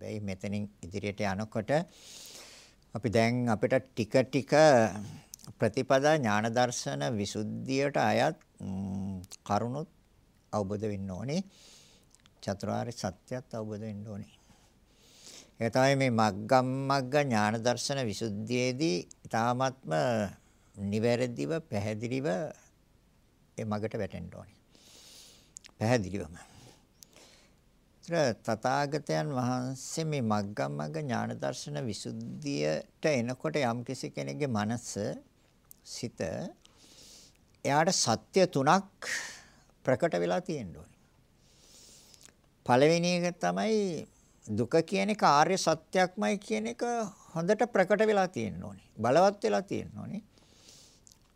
හැබැයි මෙතනින් ඉදිරියට යනකොට අපි දැන් අපිට ටික ටික ප්‍රතිපදා ඥාන දර්ශන විසුද්ධියට අයත් කරුණුත් අවබෝධ වෙන්න ඕනේ. චතුරාර්ය සත්‍යයත් අවබෝධ වෙන්න ඕනේ. ඒ තමයි මේ මග්ගම් මග්ග ඥාන දර්ශන විසුද්ධියේදී ඊ타ත්ම නිවැරදිව පැහැදිලිව ඒ මගට වැටෙන්න ඕනේ. පැහැදිලිවම. තථාගතයන් වහන්සේ මේ මග්ගම් මග්ග ඥාන දර්ශන විසුද්ධියට එනකොට යම්කිසි කෙනෙකුගේ මනස සිත එයාට සත්‍ය තුනක් ප්‍රකට වෙලා තියෙන්න ඕනේ. පළවෙනි එක තමයි දුක කියන එක ආර්ය සත්‍යක්මයි කියන එක හොඳට ප්‍රකට වෙලා තියෙන්න ඕනේ. බලවත් වෙලා තියෙන්න ඕනේ.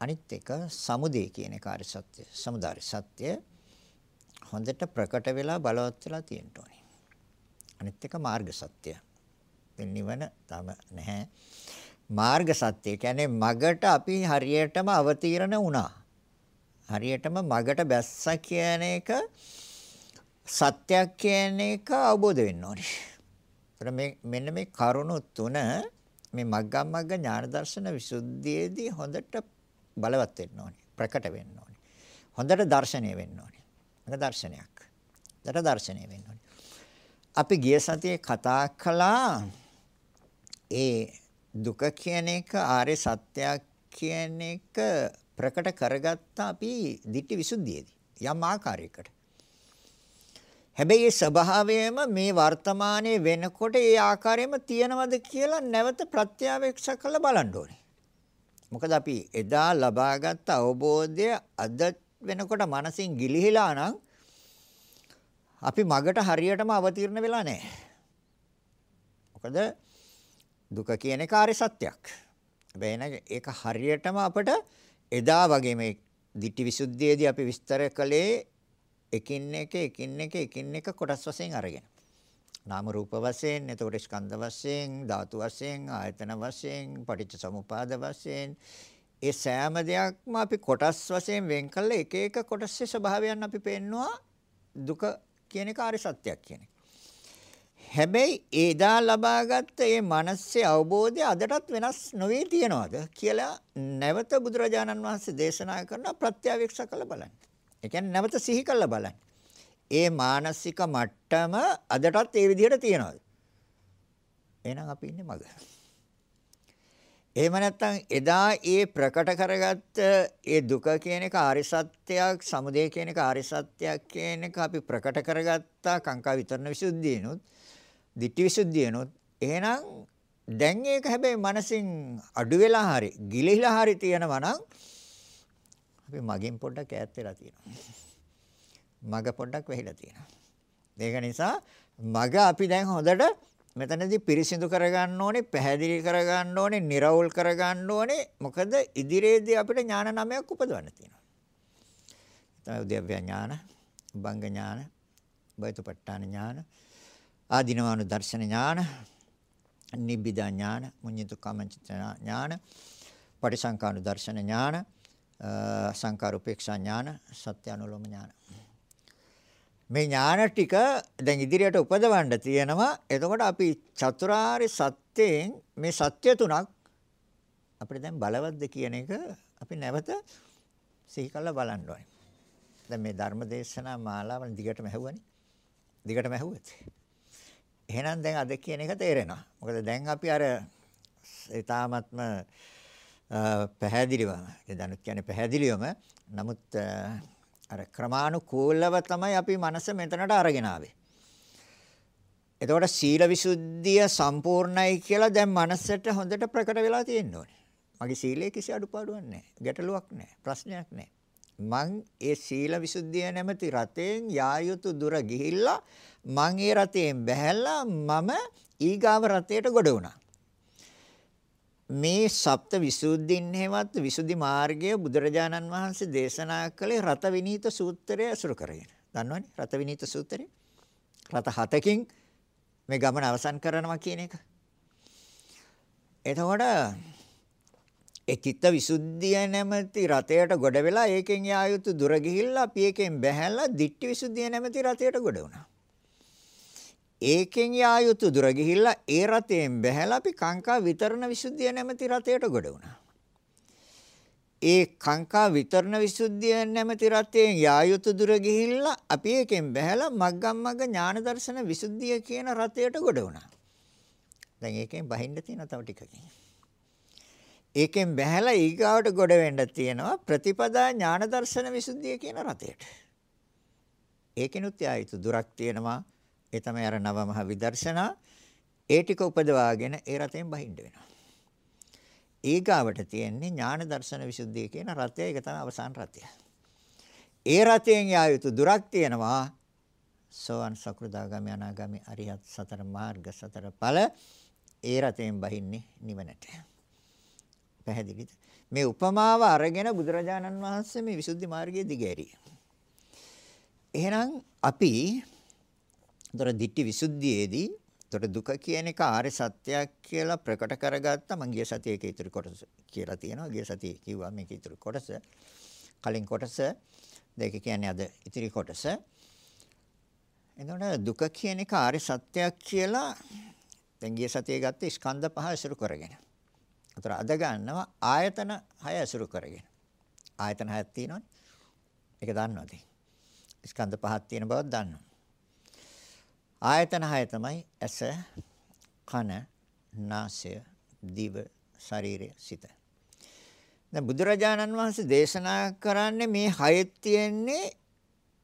අනිත් එක සමුදය කියන එක ආර්ය සත්‍ය. සමුදාය සත්‍ය හොඳට ප්‍රකට වෙලා බලවත් වෙලා තියෙන්න ඕනේ. අනිත් එක මාර්ග සත්‍ය. නිවන තම නැහැ. මාර්ග සත්‍ය කියන්නේ මගට අපි හරියටම අවතීර්ණ වුණා. හරියටම මගට බැස්සා කියන එක සත්‍යයක් කියන එක අවබෝධ වෙන්න ඕනේ. ඒතර මේ මෙන්න මේ කරුණු තුන මේ මග්ගම් මග්ග ඥාන දර්ශන විසුද්ධියේදී හොඳට බලවත් වෙන්න ඕනේ. ප්‍රකට වෙන්න ඕනේ. හොඳට දැర్శණය වෙන්න ඕනේ. මේක දර්ශනයක්. දර දර්ශනය වෙන්න ඕනේ. අපි ගිය සතියේ කතා කළා ඒ දුක කියන එක ආර්ය සත්‍යයක් කියන එක ප්‍රකට කරගත්ත අපි ditthi visuddhiyේදී යම් ආකාරයකට. හැබැයි ඒ ස්වභාවයම මේ වර්තමානයේ වෙනකොට ඒ ආකාරයෙන්ම තියනවද කියලා නැවත ප්‍රත්‍යවේක්ෂ කරලා බලන්න ඕනේ. මොකද අපි එදා ලබාගත් අවබෝධය අද වෙනකොට මනසින් ගිලිහිලා නම් අපි මගට හරියටම අවතීර්ණ වෙලා නැහැ. මොකද දුක කියන එක ආර්ය සත්‍යයක්. හැබැයි ඒක හරියටම අපිට එදා වගේ මේ ditthi visuddhiයේදී අපි විස්තර කළේ එකින් එක එකින් එක එකින් එක කොටස් වශයෙන් අරගෙන. නාම රූප වශයෙන්, එතකොට ස්කන්ධ වශයෙන්, ධාතු වශයෙන්, ආයතන වශයෙන්, පටිච්ච සමුපාද වශයෙන් ඒ සෑම දෙයක්ම අපි කොටස් වශයෙන් වෙන් කළා එක එක කොටස්සේ ස්වභාවයන් අපි පෙන්නවා දුක කියන එක ආර්ය සත්‍යයක් කියන එක. හැබැයි එදා ලබාගත් මේ මනසේ අවබෝධය අදටත් වෙනස් නොවේ තියනවාද කියලා නැවත බුදුරජාණන් වහන්සේ දේශනා කරන ප්‍රත්‍යවේක්ෂ කළ බලන්න. ඒ කියන්නේ නැවත සිහි කළ බලන්න. ඒ මානසික මට්ටම අදටත් ඒ විදිහට තියනවාද? එහෙනම් අපි ඉන්නේ මග. එහෙම නැත්නම් එදා ඒ ප්‍රකට කරගත්ත ඒ දුක කියන එක ආරි සත්‍යයක්, සමුදය කියන එක ආරි සත්‍යයක් කියන එක අපි ප්‍රකට කරගත්තා කාංකා විතරන විසුද්ධියනොත්, ditthi විසුද්ධියනොත් එහෙනම් දැන් ඒක හැබැයි මනසින් අඩු වෙලා හරි, ගිලිහිලා හරි තියෙනවා නම් අපි මගෙන් පොඩ්ඩක් ඈත් වෙලා තියෙනවා. මග පොඩ්ඩක් වෙහිලා තියෙනවා. ඒක නිසා මග අපි දැන් හොඳට මෙතනදී පිරිසිදු කරගන්න ඕනේ, පැහැදිලි කරගන්න ඕනේ, निराවුල් කරගන්න ඕනේ. මොකද ඉදිරියේදී අපිට ඥාන නමයක් උපදවන්න තියෙනවා. තමයි උද්‍යව්‍ය ඥාන, භංග ඥාන, බයිතුපට්ඨාන ඥාන, ආධිනවානු දර්ශන ඥාන, නිබ්බිදා ඥාන, මුඤ්ඤිතු කමංචිත ඥාන, පටිසංකානු දර්ශන ඥාන, සංකාර උපේක්ෂා ඥාන, සත්‍ය අනුලෝම ඥාන. මේ ඥාන ටික දැන් ඉදිරියට උපදවන්න තියෙනවා. එතකොට අපි චතුරාර්ය සත්‍යයෙන් මේ සත්‍ය තුනක් අපිට දැන් බලවත්ද කියන එක අපි නැවත සිහි කරලා බලන්න ඕනේ. දැන් මේ ධර්ම දේශනා මාලාවල් දිගටම ඇහුවනේ. දිගටම ඇහුවත්. එහෙනම් දැන් අද කියන එක තේරෙනවා. මොකද දැන් අපි අර ඊ타මත්ම පැහැදිලිවම දැන් කියන්නේ පැහැදිලිවම නමුත් අර ක්‍රමානුකූලව තමයි අපි මනස මෙතනට අරගෙන ආවේ. එතකොට සීල විසුද්ධිය සම්පූර්ණයි කියලා දැන් මනසට හොඳට ප්‍රකට වෙලා තියෙන්න ඕනේ. මගේ සීලයේ කිසි අඩුපාඩුවක් නැහැ. ගැටලුවක් නැහැ. ප්‍රශ්නයක් නැහැ. මං ඒ සීල විසුද්ධිය නැමැති රතෙන් යා යුතු දුර ගිහිල්ලා මං ඒ රතෙන් බැහැලා මම ඊගාව රතයට ගොඩ වුණා. මේ සප්ත විසුද්ධින් හේවත් විසුද්ධි මාර්ගය බුදුරජාණන් වහන්සේ දේශනා කළේ රත විනීත සූත්‍රය අසුර කරගෙන. දන්නවනේ රත විනීත සූත්‍රය? රත හතකින් මේ ගමන අවසන් කරනවා කියන එක. එතකොට ඒ චිත්ත විසුද්ධිය නැමැති රතයට ගොඩ වෙලා ඒකෙන් යා යුතු දුර ගිහිල්ලා අපි ඒකෙන් බැහැලා ditthi විසුද්ධිය නැමැති රතයට ගොඩ වුණා. ඒකෙන් යා යුතු දුර ගිහිල්ලා ඒ රතයෙන් බැහැලා අපි කාංකා විතරණ විසුද්ධිය නැමැති රතයට ගොඩ වුණා. ඒ කාංකා විතරණ විසුද්ධිය නැමැති රතයෙන් යා යුතු දුර ගිහිල්ලා අපි ඒකෙන් බැහැලා මග්ගමග්ග ඥාන දර්ශන විසුද්ධිය කියන රතයට ගොඩ වුණා. දැන් ඒකෙන් බහින්න තියෙන තව ටිකකින්. ඒකෙන් බැහැලා ඊගාවට ගොඩ වෙන්න තියෙනවා ප්‍රතිපදා ඥාන දර්ශන විසුද්ධිය කියන රතයට. ඒකිනුත් යායුතු දුරක් තියෙනවා. ඒ තමයි අර නව මහ විදර්ශනා. ඒ ටික උපදවාගෙන ඒ රතෙන් බහින්න වෙනවා. ඊගාවට තියෙන්නේ ඥාන දර්ශන විසුද්ධිය කියන රතය. ඒක තමයි අවසාන රතය. ඒ රතෙන් යායුතු දුරක් තියෙනවා. සෝවන් සකෘදාගාමි අනාගාමි අරියත් සතර මාර්ග සතර ඵල ඒ රතෙන් බහින්නේ නිවනට. පැහැදිලිද? මේ උපමාව අරගෙන බුදුරජාණන් වහන්සේ මේ විසුද්ධි මාර්ගයේ දිගෑරියා. එහෙනම් අපි දොර දිට්ටි විසුද්ධියේදී දොර දුක කියන එක ආර්ය සත්‍යයක් කියලා ප්‍රකට කරගත්තා මං ගිය සතියේ ඒක ඉතුරු කොටස කියලා තියෙනවා ගිය සතියේ කිව්වා මේක ඉතුරු කොටස කලින් කොටස දෙක කියන්නේ අද ඉතිරි කොටස එතකොට දුක කියන එක ආර්ය සත්‍යයක් කියලා දැන් ගිය සතියේ ගත්ත ස්කන්ධ පහ අසුරු කරගෙන. උතර අද ගන්නවා ආයතන හය අසුරු කරගෙන. ආයතන හයක් තියෙනවනේ. ඒක දන්නවද? ස්කන්ධ පහක් තියෙන බව දන්නවා. ආයතන හය තමයි ඇස, කන, නාසය, දිව, ශරීරය, සිත. දැන් බුදුරජාණන් වහන්සේ දේශනා කරන්නේ මේ හයෙත් තියෙන්නේ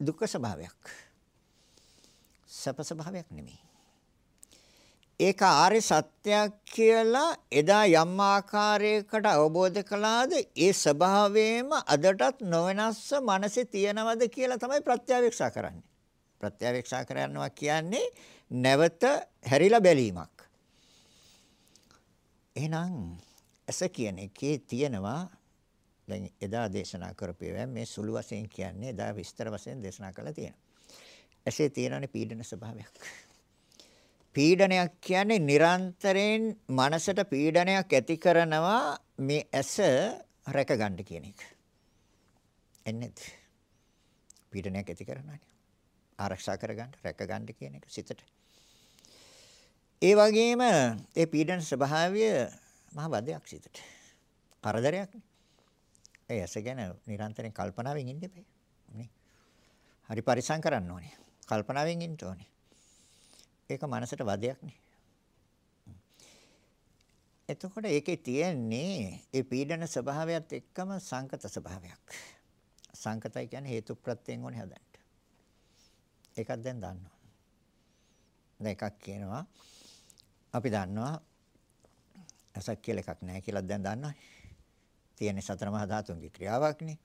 දුක්ඛ ස්වභාවයක්. සැප ස්වභාවයක් නෙමෙයි. ඒක ආර්ය සත්‍යයක් කියලා එදා යම් ආකාරයකට අවබෝධ කළාද ඒ ස්වභාවයෙන්ම අදටත් නොවෙනස්ව මනසේ තියනවද කියලා තමයි ප්‍රත්‍යවේක්ෂා කරන්නේ. ප්‍රත්‍යවේක්ෂා කරනවා කියන්නේ නැවත හැරිලා බැලීමක්. එහෙනම් ඇස කියන එකේ තියෙනවා දැන් එදා දේශනා කරපේවා මේ සුළු වශයෙන් කියන්නේ එදා විස්තර වශයෙන් දේශනා කළා තියෙනවා. ඇසේ තියෙනනේ පීඩන ස්වභාවයක්. පීඩනයක් කියන්නේ නිරන්තරයෙන් මනසට පීඩනයක් ඇති කරනවා මේ ඇස රැකගන්න කියන එක. එන්නේද? පීඩනයක් ඇති කරනවානේ. ආරක්ෂා කරගන්න, රැකගන්න කියන එක සිතට. ඒ වගේම ඒ පීඩන ස්වභාවය මහ වදයක් සිතට. කරදරයක් නේ. ඒ ඇස ගැන නිරන්තරයෙන් කල්පනාවෙන් ඉන්න එපා. නේ. හරි පරිසම් කරන්න ඕනේ. කල්පනාවෙන් ඉන්න ඕනේ. ඒක මනසට වදයක් නේ. එතකොට ඒකේ තියෙන්නේ ඒ පීඩන ස්වභාවයත් එක්කම සංකත ස්වභාවයක්. සංකතයි කියන්නේ හේතු ප්‍රත්‍යයෙන් ඕනේ හදන්න. ඒකක් දැන් දන්නවා. දැන් එකක් කියනවා අපි දන්නවා අසක් කියලා එකක් නැහැ කියලා දැන් දන්නවනේ. තියෙන්නේ සතර මහා ධාතුන්ගේ ක්‍රියාවක්නේ.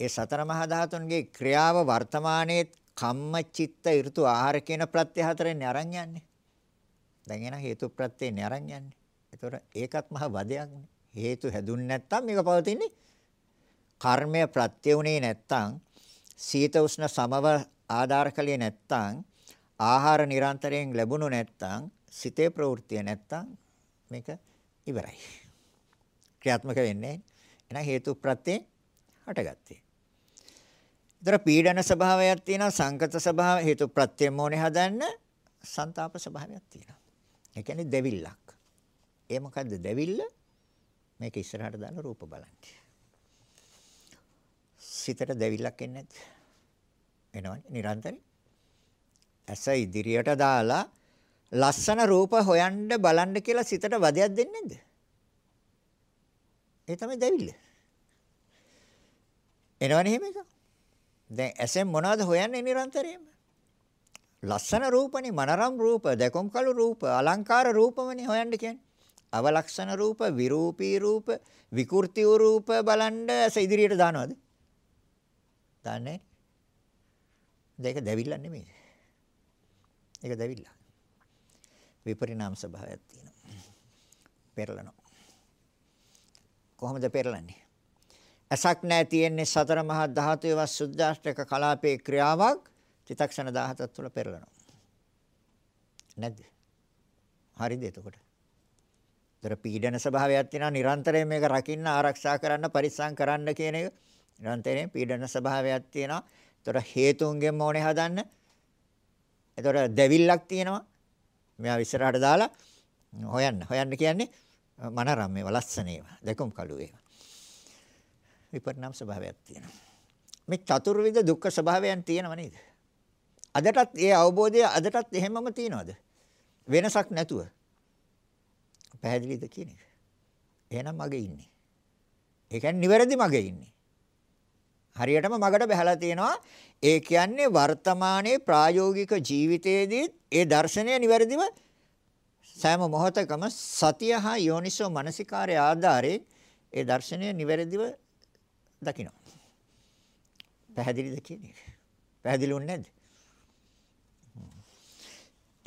ඒ සතර මහා ධාතුන්ගේ ක්‍රියාව වර්තමානයේ කම්ම චිත්ත ඍතු ආහාර කියන ප්‍රත්‍ය හතරෙන් අරන් යන්නේ. දැන් එන හේතු ප්‍රත්‍යෙන් අරන් යන්නේ. ඒතොර ඒකත් මහ වදයක්නේ. හේතු හැදුන්නේ නැත්තම් මේක පවතින්නේ. කර්මය ප්‍රත්‍ය උනේ නැත්තම් සීත උෂ්ණ සමව ආධාර කළේ නැත්තම් ආහාර නිරන්තරයෙන් ලැබුණු නැත්තම් සිතේ ප්‍රවෘත්තිය නැත්තම් මේක ඉවරයි. ක්‍රියාත්මක වෙන්නේ නැහැ. හේතු ප්‍රත්‍යෙන් හටගත්තේ. ඒතර පීඩන ස්වභාවයක් තියෙනවා සංකත ස්වභාව හේතු ප්‍රත්‍යයෙන් මොනේ හදන්න ਸੰతాප ස්වභාවයක් තියෙනවා. ඒ කියන්නේ දෙවිල්ලක්. ඒ මොකද්ද දෙවිල්ල? මේක ඉස්සරහට දාලා රූප බලන්න. සිතට දෙවිල්ලක් එන්නේ නැද්ද? එනවනේ නිරන්තරයෙන්. ඇස ඉදිරියට දාලා ලස්සන රූප හොයන්න බලන්න කියලා සිතට වදයක් දෙන්නේ නැද්ද? ඒ තමයි දෙවිල්ල. එනවනේ එහෙම එකක්. දැන් ඇසෙන් මොනවද හොයන්නේ නිරන්තරයෙන්ම? ලස්සන රූපනේ, මනරම් රූප, දැකොම් කළු රූප, අලංකාර රූපමනේ හොයන්න කියන්නේ. අවලක්ෂණ රූප, විරූපී රූප, විකෘති රූප බලන්න ඇස ඉදිරියට දානවද? දාන්නේ දෙක දැවිල්ල නෙමෙයි. ඒක දැවිල්ල. විපරිණාම ස්වභාවයක් තියෙනවා. පෙරලනවා. කොහොමද පෙරලන්නේ? ඇසක් නැහැ තියෙන්නේ සතර මහා ධාතුවේ සුද්ධාෂ්ටක කලාපේ ක්‍රියාවක් චිතක්ෂණ 17ක් තුළ පෙරලනවා. නැද්ද? හරිද එතකොට? දර පීඩන ස්වභාවයක් තියෙනවා නිරන්තරයෙන් මේක රකින්න ආරක්ෂා කරන්න පරිස්සම් කරන්න කියන එක නිරන්තරයෙන් පීඩන ස්වභාවයක් තියෙනවා. ඒතර හේතුන්ගෙන් මොනේ හදන්න? එතකොට දෙවිල්ලක් තියෙනවා. මෙයා ඉස්සරහට දාලා හොයන්න. හොයන්න කියන්නේ මනරම් මේවා ලස්සන ඒවා. දෙකම කළු ඒවා. විපරිණාම ස්වභාවයක් තියෙනවා. මේ චතුර්විධ දුක්ඛ ස්වභාවයන් තියෙනව නේද? අදටත් ඒ අවබෝධය අදටත් එහෙමම තියෙනවද? වෙනසක් නැතුව. පැහැදිලිද කියන එක? එහෙනම් මගේ ඉන්නේ. ඒ කියන්නේ නිවැරදි මගේ ඉන්නේ. හරියටම මගට බහැලා තියෙනවා. ඒ කියන්නේ වර්තමානයේ ප්‍රායෝගික ජීවිතයේදී ඒ දර්ශනය නිවැරදිව සෑම මොහොතකම සතිය හා යෝනිසෝ මනසිකාරය ආධාරයෙන් ඒ දර්ශනය නිවැරදිව දකිනවා. පැහැදිලිද කියන්නේ? පැහැදිලි නැද්ද?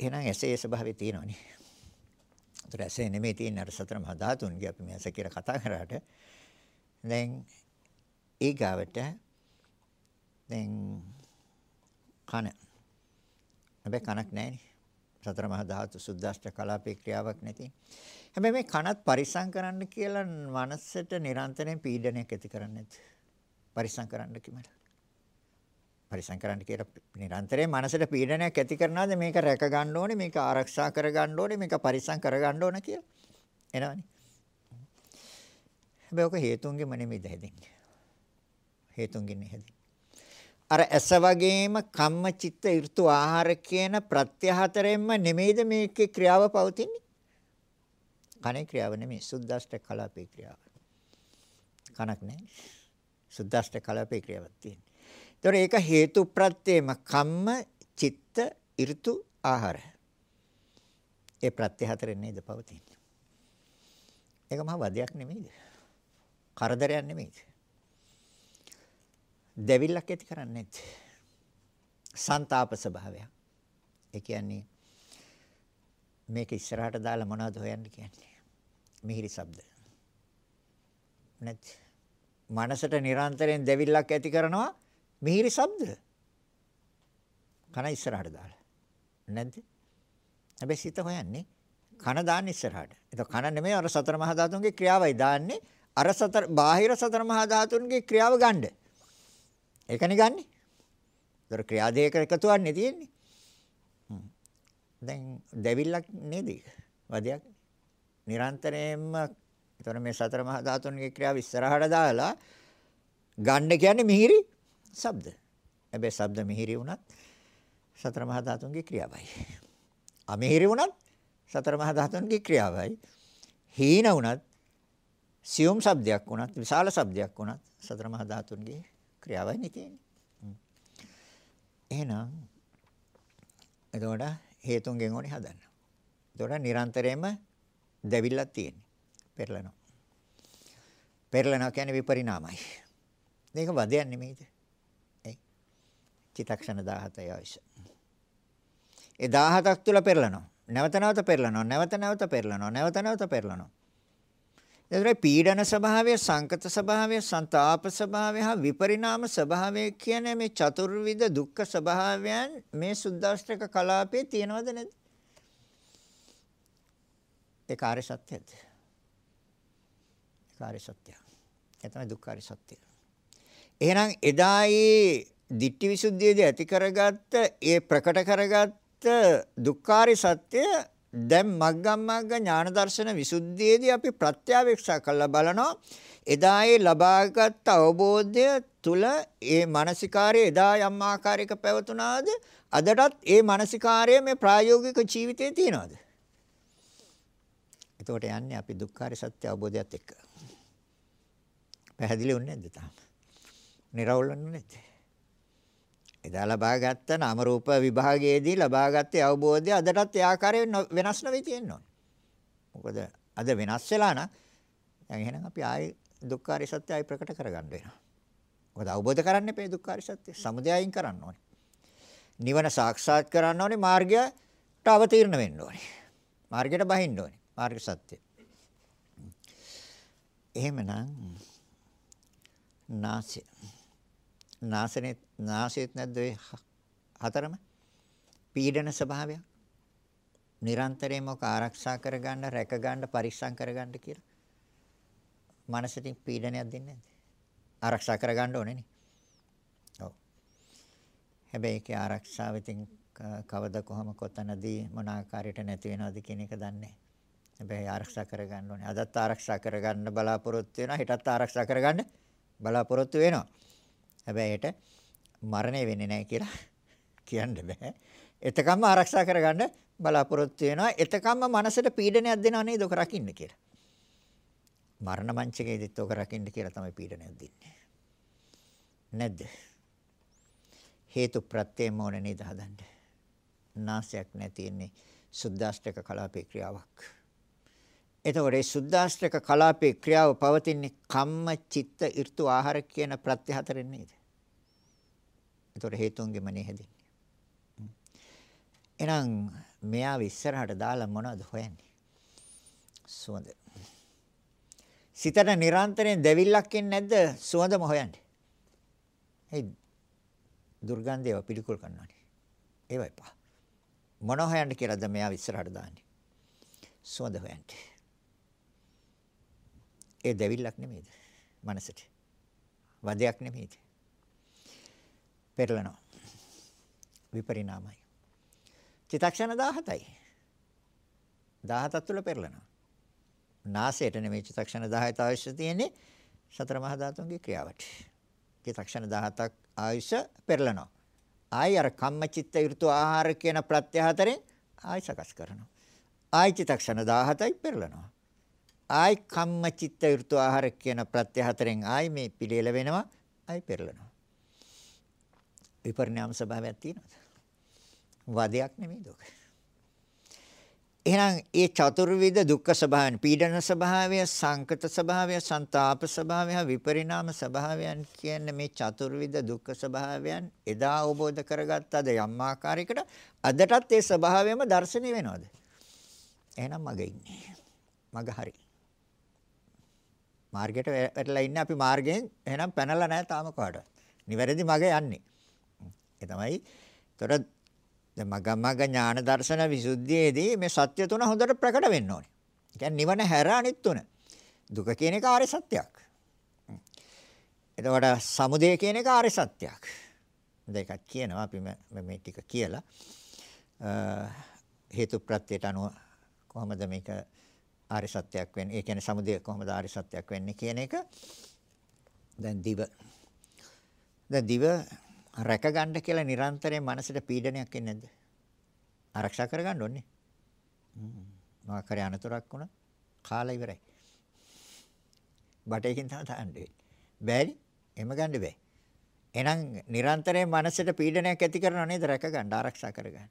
එහෙනම් ඇසේ ස්වභාවය තියෙනවනේ. ඒතර ඇසේ නෙමෙයි තියෙන්නේ අර සතර මහා ධාතුන්ගේ අපි මේ ඇස කියලා කතා කරාට දැන් ඊගාවට දැන් කන හැබැයි කනක් නැහැනේ. සතර මහා ධාතු සුද්දාෂ්ට කලාපේ ක්‍රියාවක් නැති. හැබැයි මේ කනත් පරිස්සම් කරන්න කියලා මනසට නිරන්තරයෙන් පීඩනයක් ඇති කරන්නේ නැද්ද? පරිස්සම් කරන්න කිව්වද? පරිස්සම් කරන්න කියලා නිරන්තරයෙන් මනසට පීඩනයක් ඇති කරනවාද මේක රැක ගන්න ඕනේ මේක ආරක්ෂා කර ගන්න ඕනේ මේක පරිස්සම් කර ගන්න ඕනේ කියලා එනවනේ හැබැයි ඔක හේතුන්ගෙම නෙමෙයිද හැදෙන්නේ හේතුන්ගෙන් හැදෙන්නේ අර ඇස වගේම කම්ම චිත්ත ඍතු ආහාර කියන ප්‍රත්‍ය හතරෙන්ම නෙමෙයිද මේකේ ක්‍රියාව පවතින්නේ කනේ ක්‍රියාව නෙමෙයි සුද්දාෂ්ට කලාපේ ක්‍රියාව කනක් නැහැ සුද්දාෂ්ට කලාපේ ක්‍රියාවක් තියෙනවා ඒතර ඒක හේතු ප්‍රත්‍යයම කම්ම චිත්ත ඍතු ආහාර. ඒ ප්‍රත්‍ය හතරෙන් නේද පවතින්නේ. ඒක මහ වදයක් නෙමෙයිද? කරදරයක් නෙමෙයිද? දෙවිල්ලක් ඇති කරන්නේ නැත්. සන්තාප ස්වභාවයක්. ඒ කියන්නේ මේක ඉස්සරහට දාලා මොනවද හොයන්න කියන්නේ? මිහිරි ශබ්ද. නැත්. මනසට නිරන්තරයෙන් දෙවිල්ලක් ඇති කරනවා මිහිරි ශබ්ද. කන ඉස්සරහට දාලා. නැද්ද? හැබැයි සිත හොයන්නේ කන දාන්න ඉස්සරහට. ඒක කන නෙමෙයි අර සතර මහා ධාතුන්ගේ ක්‍රියාවයි දාන්නේ. අර සතර බාහිර සතර මහා ධාතුන්ගේ ක්‍රියාව ගන්න. ඒකනේ ගන්නෙ. ඒතර ක්‍රියා දෙක එකතුවන්නේ තියෙන්නේ. දැන් දෙවිල්ලක් නේද? වදයක්. නිරන්තරයෙන්ම ඒතර මේ සතර මහා ධාතුන්ගේ ක්‍රියාව ඉස්සරහට දාලා ගන්න කියන්නේ මිහිරි ශබ්ද. හැබැයි ශබ්ද මිහිරි වුණත් සතර මහා ධාතුන්ගේ ක්‍රියාවයි. අමිහිරි වුණත් සතර මහා ධාතුන්ගේ ක්‍රියාවයි. හීන වුණත් සියුම් ශබ්දයක් වුණත් විශාල ශබ්දයක් වුණත් සතර මහා ධාතුන්ගේ ක්‍රියාවයි නේ තියෙන්නේ. එහෙනම් එතකොට හේතුන්ගෙන් ඕනේ හදන්න. එතකොට නිරන්තරයෙන්ම දැවිල්ලක් තියෙන්නේ. පෙරලනවා. පෙරලනවා කියන්නේ විපරිණාමයි. මේක වදයක් නෙමෙයිද? චිතක්ෂණ 17යි අවශ්‍ය. ඒ 17ක් තුල පෙරලනවා. නැවත නැවත පෙරලනවා. නැවත නැවත පෙරලනවා. නැවත නැවත පෙරලනවා. එතකොට පීඩන ස්වභාවය, සංකත ස්වභාවය, ਸੰతాප ස්වභාවය හා විපරිණාම ස්වභාවය කියන මේ චතුර්විධ දුක්ඛ ස්වභාවයන් මේ සුද්දාෂ්ටක කලාපේ තියෙනවද නැද්ද? ඒ කාර්ය සත්‍යද? කාර්ය සත්‍යය. ඒ තමයි දුක්ඛාරය සත්‍යය. එහෙනම් එදායේ ditthi visuddhiyේදී ඇති කරගත්ත ඒ ප්‍රකට කරගත්ත දුක්ඛාරි සත්‍ය දැන් මග්ගම් මග්ග ඥාන දර්ශන විසුද්ධියේදී අපි ප්‍රත්‍යවේක්ෂා කරලා බලනවා එදායේ ලබාගත් අවබෝධය තුල ඒ මානසිකාරය එදා යම් ආකාරයක පැවතුනාද අදටත් ඒ මානසිකාරය මේ ප්‍රායෝගික ජීවිතයේ තියෙනවද එතකොට යන්නේ අපි දුක්ඛාරය සත්‍ය අවබෝධයත් එක්ක පැහැදිලි වුනේ නැද්ද තාම? නිරවුල් වුනේ නැද්ද? එදා ලබාගත්ත නාම රූප විභාගයේදී ලබාගත් අවබෝධය අදටත් ඒ ආකාරයෙන් වෙනස් නොවි තියෙනවා. මොකද අද වෙනස් වෙලා නම් දැන් එහෙනම් අපි ආයේ දුක්ඛාරය සත්‍ය ආයි ප්‍රකට කරගන්න වෙනවා. මොකද අවබෝධ කරන්න එපේ දුක්ඛාරය සත්‍ය. සමුදයයින් කරන්න ඕනේ. නිවන සාක්ෂාත් කරන්න ඕනේ මාර්ගයට අවතීර්ණ වෙන්න ඕනේ. මාර්ගයට බහින්න ඕනේ. මාර්ග සත්‍ය. එහෙමනම් නාසය නාසනේ නාසයේත් නැද්ද ඔය හතරම පීඩන ස්වභාවයක් නිරන්තරයෙන්ම ඔක ආරක්ෂා කරගන්න රැකගන්න පරිස්සම් කරගන්න කියලා මනසටින් පීඩනයක් දෙන්නේ නැද්ද ආරක්ෂා කරගන්න ඕනේ නේ ඔව් හැබැයි ඒකේ ආරක්ෂාව ඉතින් කවද කොහම කොතනදී මොන ආකාරයට නැති වෙනවද කියන එක දන්නේ නැහැ. හැබැයි ආරක්ෂා කරගන්න ඕනේ. අදත් ආරක්ෂා කරගන්න බලාපොරොත්තු වෙනවා. හෙටත් ආරක්ෂා කරගන්න බලාපොරොත්තු වෙනවා. හැබැයි හෙට මරණය වෙන්නේ නැහැ කියලා කියන්න බෑ. එතකම්ම ආරක්ෂා කරගන්න බලාපොරොත්තු වෙනවා. එතකම්ම මනසට පීඩනයක් දෙනව නේද ඔක රකින්න කියලා. මරණ මංචකයේදීත් ඔක රකින්න කියලා තමයි පීඩනයක් දෙන්නේ. නැද්ද? හේතු ප්‍රත්‍යයෙන් ඕනේ නේද හදන්න. නාසයක් නැතිනේ සුද්දාෂ්ටක කලාපේ ක්‍රියාවක්. එතකොට මේ සුද්දාෂ්ටක කලාපේ ක්‍රියාව පවතින්නේ කම්ම චිත්ත ඍතු ආහාර කියන ප්‍රත්‍ය හතරෙන් නේද? එතකොට හේතුන්ගෙම නේ හැදෙන්නේ. එහෙනම් මෙයාව ඉස්සරහට දාලා මොනවද හොයන්නේ? සුවඳ. සිතට නිරන්තරයෙන් දෙවිල්ලක් එන්නේ නැද්ද සුවඳම හොයන්නේ? ඒ දුර්ගන්ධයව පිළිකුල් කරනවානේ. ඒව එපා. මොන හොයන්න කියලාද මෙයාව ඉස්සරහට දාන්නේ? සුවඳ හොයන්න. ඒ දෙවිල්ලක් නෙමෙයිද? මනසට. වදයක් නෙමෙයිද? පෙරලනවා. විපරිණාමයි. චිතක්ෂණ 17යි. 17ක් තුල පෙරලනවා. නාසයට නෙමෙයි චිතක්ෂණ 10ට අවශ්‍ය තියෙන්නේ සතර මහා ධාතුන්ගේ ක්‍රියාවට. චිතක්ෂණ 17ක් ආයුෂ පෙරලනවා. ආයි අර කම්මචිත්ත ඍතු ආහාර කියන ප්‍රත්‍ය හතරෙන් ආයි සකස් කරනවා. ආයි චිතක්ෂණ 17යි පෙරලනවා. ආයි කම්මචිත්ත ඍතු ආහාර කියන ප්‍රත්‍ය හතරෙන් ආයි මේ පිළියෙල වෙනවා. ආයි පෙරලනවා. විපරිණාම ස්වභාවයක් තියෙනවද? වදයක් නෙමෙයි දුක. එහෙනම් මේ චතුර්විධ දුක්ඛ ස්වභාවයන් පීඩන ස්වභාවය, සංකත ස්වභාවය, ਸੰతాප ස්වභාවය, විපරිණාම ස්වභාවයන් කියන්නේ මේ චතුර්විධ දුක්ඛ ස්වභාවයන් එදා අවබෝධ කරගත්තද යම් ආකාරයකට අදටත් ඒ ස්වභාවයම දැర్శණය වෙනවද? එහෙනම් මග ඉන්නේ. මග හරි. මාර්ගයට වැටලා ඉන්නේ අපි මාර්ගයෙන් එහෙනම් පැනලා නැහැ තාම කොහටවත්. නිවැරදි මග යන්නේ. ඒ තමයි ତොර දැන් මග්ගමග්ග ඥාන දර්ශන විසුද්ධියේදී මේ සත්‍ය තුන හොඳට ප්‍රකට වෙන්න ඕනේ. කියන්නේ නිවන හැර අනිත් තුන. දුක කියන එක ආර්ය සත්‍යයක්. එතකොට සමුදය කියන එක ආර්ය සත්‍යයක්. දෙකක් කියනවා අපි මේ ටික කියලා හේතු ප්‍රත්‍යයට අනුව කොහොමද මේක ආර්ය සත්‍යයක් වෙන්නේ? ඒ කියන්නේ සමුදය කොහොමද ආර්ය සත්‍යයක් වෙන්නේ කියන එක දැන් දිව දැන් දිව රැක ගන්න කියලා නිරන්තරයෙන් මනසට පීඩනයක් එන්නේ නැද්ද? ආරක්ෂා කරගන්න ඕනේ. මොකක් හරි අනතුරක් වුණා කාලා ඉවරයි. බටේකින් තමයි තාන්නේ. බෑනි? එම ගන්න බෑ. එහෙනම් නිරන්තරයෙන් මනසට පීඩනයක් ඇති කරනව නේද රැක ගන්න ආරක්ෂා කරගන්න.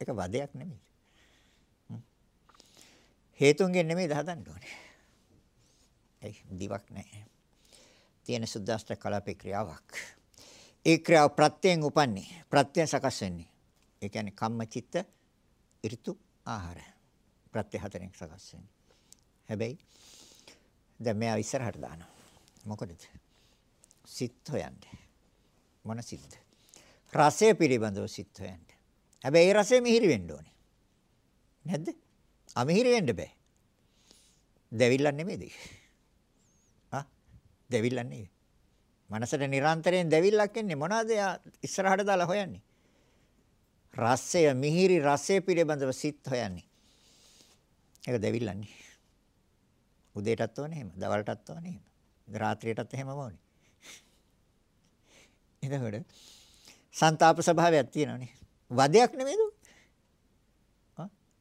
ඒක වදයක් නෙමෙයි. හේතුන්ගෙන් නෙමෙයි හදන්න ඕනේ. ඒ දිවක් නැහැ. තියෙන සුද්දාස්ත්‍ර කලාපේ ක්‍රියාවක්. ඒ ක්‍රියාව ප්‍රත්‍යයෙන් උපන්නේ. ප්‍රත්‍යයෙන් සකස් වෙන්නේ. ඒ කියන්නේ කම්ම චිත්ත ඍතු ආහාර. ප්‍රත්‍ය හතරෙන් සකස් වෙන්නේ. හැබැයි දැන් මෙයා ඉස්සරහට දානවා. මොකටද? සිත් හොයන්න. මොන සිත්ද? රසය පිළිබඳව සිත් හොයන්න. හැබැයි ඒ රසය මිහිරි වෙන්න ඕනේ. නැද්ද? අමිහිරි වෙන්න බෑ. දෙවිල්ලක් නෙමෙයිද? ආ දෙවිල්ලක් නෙමෙයි. මනසට නිරන්තරයෙන් දැවිල්ලක් එන්නේ මොනවාද ඉස්සරහට දාලා හොයන්නේ? රසය මිහිරි රසය පිළිබඳව සිත් හොයන්නේ. ඒක දැවිල්ලන්නේ. උදේටත් ඕනේ එහෙම, දවල්ටත් ඕනේ එහෙම. රාත්‍රියටත් එහෙමම ඕනේ. එතකොට ਸੰతాප ස්වභාවයක් තියෙනවනේ. වදයක් නෙමෙයිද?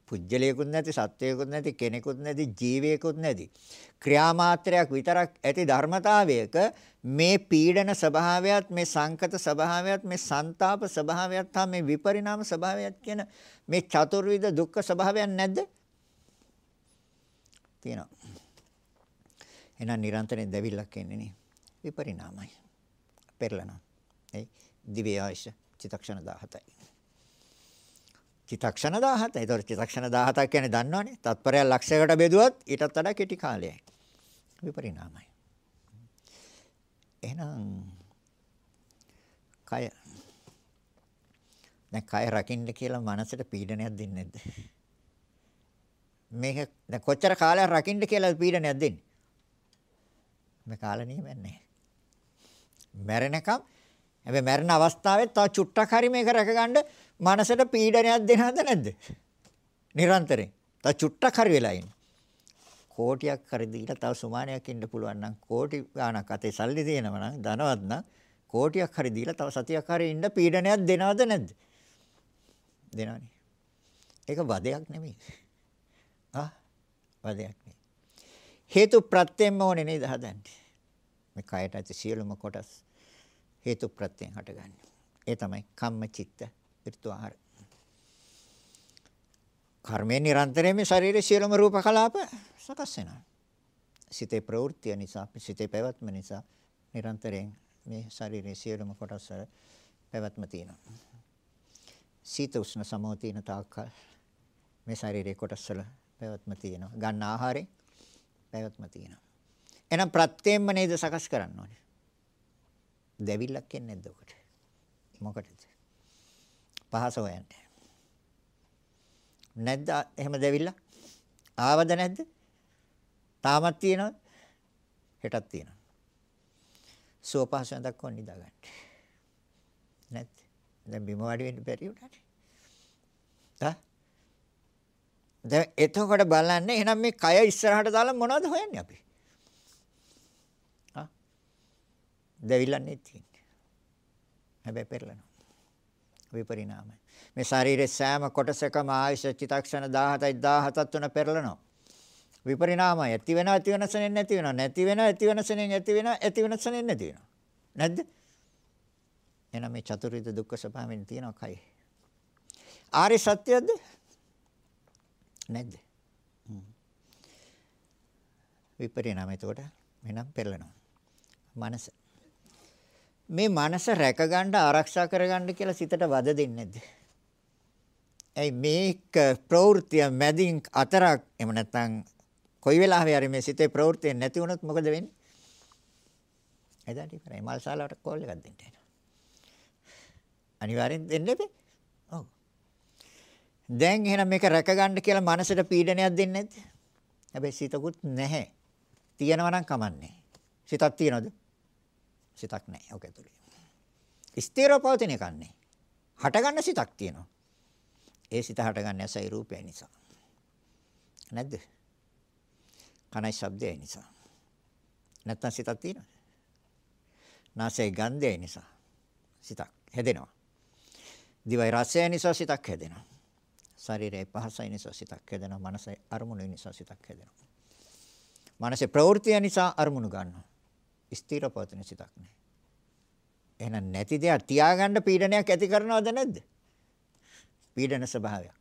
පුජ්‍යලයකුත් නැති සත්වයකුත් නැති කෙනෙකුත් නැති ජීවයකුත් නැති. ක්‍රියාමාත්‍රයක් විතරක් ඇති ධර්මතාවයක මේ පීඩන ස්වභාවයත් මේ සංකත ස්වභාවයත් මේ ਸੰతాප ස්වභාවයත් හා මේ විපරිණාම ස්වභාවයත් කියන මේ චතුර්විධ දුක්ඛ ස්වභාවයන් නැද්ද? තියෙනවා. එහෙනම් නිරන්තරයෙන් දැවිල්ලක් එන්නේ නේ. විපරිණාමයි. පෙරලනවා. ඒ දිව්‍ය ආයශ චිතක්ෂණ 17යි චිතක්ෂණ 17. ඒතකොට චිතක්ෂණ 17ක් කියන්නේ දන්නවනේ. තත්පරයක් ලක්ෂයකට බෙදුවත් ඊටත් වඩා කෙටි කාලයයි. විපරිණාමයි. එහෙනම් කය දැන් කය රකින්න කියලා මනසට පීඩනයක් දෙන්නේ නැද්ද? මේක දැන් කොච්චර කාලයක් රකින්න කියලා පීඩනයක් දෙන්නේ? මේ කාල නියමයක් නැහැ. මැරෙනකම් හැබැයි මරණ අවස්ථාවේ තව චුට්ටක් හරි මේක රැකගන්න මනසට පීඩනයක් දෙනවද නැද්ද? නිරන්තරයෙන්. තව චුට්ටක් හරි වෙලා ඉන්න. කෝටියක් හරි දීලා තව සුමානයක් ඉන්න පුළුවන් නම් කෝටි ගාණක් අතේ සල්ලි තියෙනවා නම් ධනවත් නම් කෝටියක් හරි දීලා තව සතියක් හරි ඉන්න පීඩනයක් දෙනවද නැද්ද? දෙනවනේ. ඒක වදයක් නෙමෙයි. ආ වදයක් නෙමෙයි. හේතු ප්‍රත්‍යයෙන්ම ඕනේ නේද හදන්නේ. මේ කයට ඇති සියලුම කොටස් හේතු ප්‍රත්‍යයෙන් හටගන්නේ. ඒ තමයි කම්ම චිත්ත ඍතු ආහාර. කර්මයෙන් නිරන්තරයෙන් මේ ශරීරයේ සියලුම රූප කලාප සකස් වෙනවා. සිතේ ප්‍රවෘත්තිය නිසා, සිතේ පැවැත්ම නිසා නිරන්තරයෙන් මේ ශරීරයේ සියලුම කොටස් වල පැවැත්ම තියෙනවා. සීත උෂ්ණ සමෝ තියෙන තාක්කල් මේ ශරීරයේ කොටස් වල පැවැත්ම තියෙනවා. ගන්න ආහාරයෙන් පැවැත්ම තියෙනවා. එහෙනම් ප්‍රත්‍යයෙන්ම නේද සකස් කරන්න ඕනේ. දෙවිල්ලක් එන්නේ නැද්ද ඔකට? මොකටද? පහස හොයන්න. නැද්ද එහෙම දෙවිල්ල? ආවද නැද්ද? තාමත් තියෙනවද? හෙටත් තියෙනවා. සෝපහසෙන් දක්වා නිදා ගන්න. නැත්. දැන් බිම වාඩි වෙන්න බැරි උනානේ. තා දැන් එතකොට බලන්න එහෙනම් මේ කය ඉස්සරහට දාලා මොනවද හොයන්නේ අපි? ආ දෙවිලන්නේ තියෙන්නේ. හැබැයි පෙරලනවා. විපරිණාමය. මේ ශරීරයේ සෑම කොටසකම ආයශ චිතක්ෂණ 17යි 17ක් තුන පෙරලනවා. විපරිණාමය ඇති වෙනවා ඇති වෙනසෙන් නැති වෙනවා නැති වෙනවා ඇති වෙනසෙන් ඇති වෙනවා ඇති වෙනසෙන් නැති වෙනවා. නැද්ද? එහෙනම් මේ චතුර්විධ දුක්ඛ ස්වභාවයෙන් තියෙනවා කයි. ආර්ය සත්‍යයද? නැද්ද? විපරිණාමය එතකොට එහෙනම් පෙරලනවා. මනස මේ මනස රැකගන්න ආරක්ෂා කරගන්න කියලා සිතට වද දෙන්නේ නැද්ද? ඇයි මේක ප්‍රවෘත්තිය මැදින් අතරක් එහෙම නැත්නම් කොයි වෙලාවෙ හරි මේ සිතේ ප්‍රවෘත්තිය නැති වුණොත් මොකද වෙන්නේ? එදාට ඉවරයි. මල්ශාලාවට කෝල් එකක් දෙන්න එනවා. අනිවාර්යෙන් දෙන්න එපේ. ඔව්. දැන් එහෙනම් මේක රැකගන්න කියලා මනසට පීඩනයක් දෙන්නේ නැද්ද? හැබැයි සිතකුත් නැහැ. තියෙනවා නම් කමන්නේ. සිතක් තියනවද? සිතක් නැහැ. ඔක ඇතුලේ. ස්ථිරව පවතින එකක් නැහැ. හටගන්න සිතක් තියෙනවා. ඒ සිත හටගන්නේ ඇසයි රූපය නිසා. නැද්ද? කනයි ශබ්දය නිසා. නැත්තම් සිතක් තියෙනවද? නාසය ගන්ධය නිසා සිතක් හැදෙනවා. දිවයි රසය නිසා සිතක් හැදෙනවා. ශරීරයේ පහසයි නිසා සිතක් හැදෙනවා. මනසයි අරමුණු නිසා සිතක් හැදෙනවා. මනසේ ප්‍රවෘත්තිය නිසා අරමුණු ගන්නවා. ස්ථිර පවතින සිතක් නෑ. එහෙනම් නැති දෙයක් තියාගන්න පීඩනයක් ඇති කරනවද නැද්ද? පීඩන ස්වභාවයක්.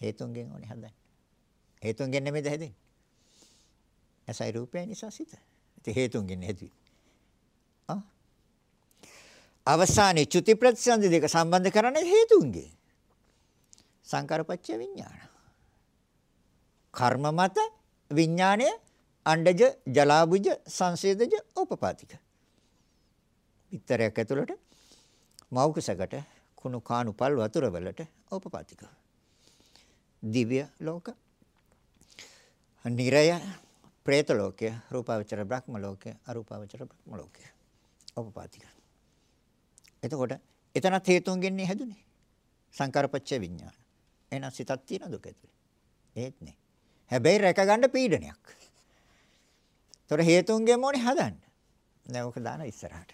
හේතුන්ගෙන් ඕනේ හදන්න. හේතුන්ගෙන් නෙමෙයිද හැදෙන්නේ? ඇසයි රූපය නිසා සිත. ඉතින් හේතුන්ගෙන් හැදුවේ. ආ අවසානයේ චුති ප්‍රතිසන්දි දෙක සම්බන්ධ කරන්නේ හේතුන්ගෙන්. සංකාරපච්චය විඥාන. කර්ම මත විඥාණය අණ්ඩජ ජලාබුජ සංසේදජ උපපාතික. පිටරයක් ඇතුළට මෞකසකට කුණු කාණු පල් වතුර වලට උපපාතික. දිව්‍ය ලෝක නිරය പ്രേත ලෝකය රූපාවචර බ්‍රහ්ම ලෝකය අරූපාවචර බ්‍රහ්ම ලෝකය උපපාතික. එතකොට එතනත් හේතුන්ගෙන් හැදුනේ. සංකාරපච්චය විඥාන. එහෙනම් සිතක් තියෙන දුක ඇතුලේ. ඒත් නේ. හැබැයි රැකගන්න පීඩනයක්. ඒතොර හේතුන්ගෙන් මොනේ හදන්න. දැන් ඔක දාන ඉස්සරහට.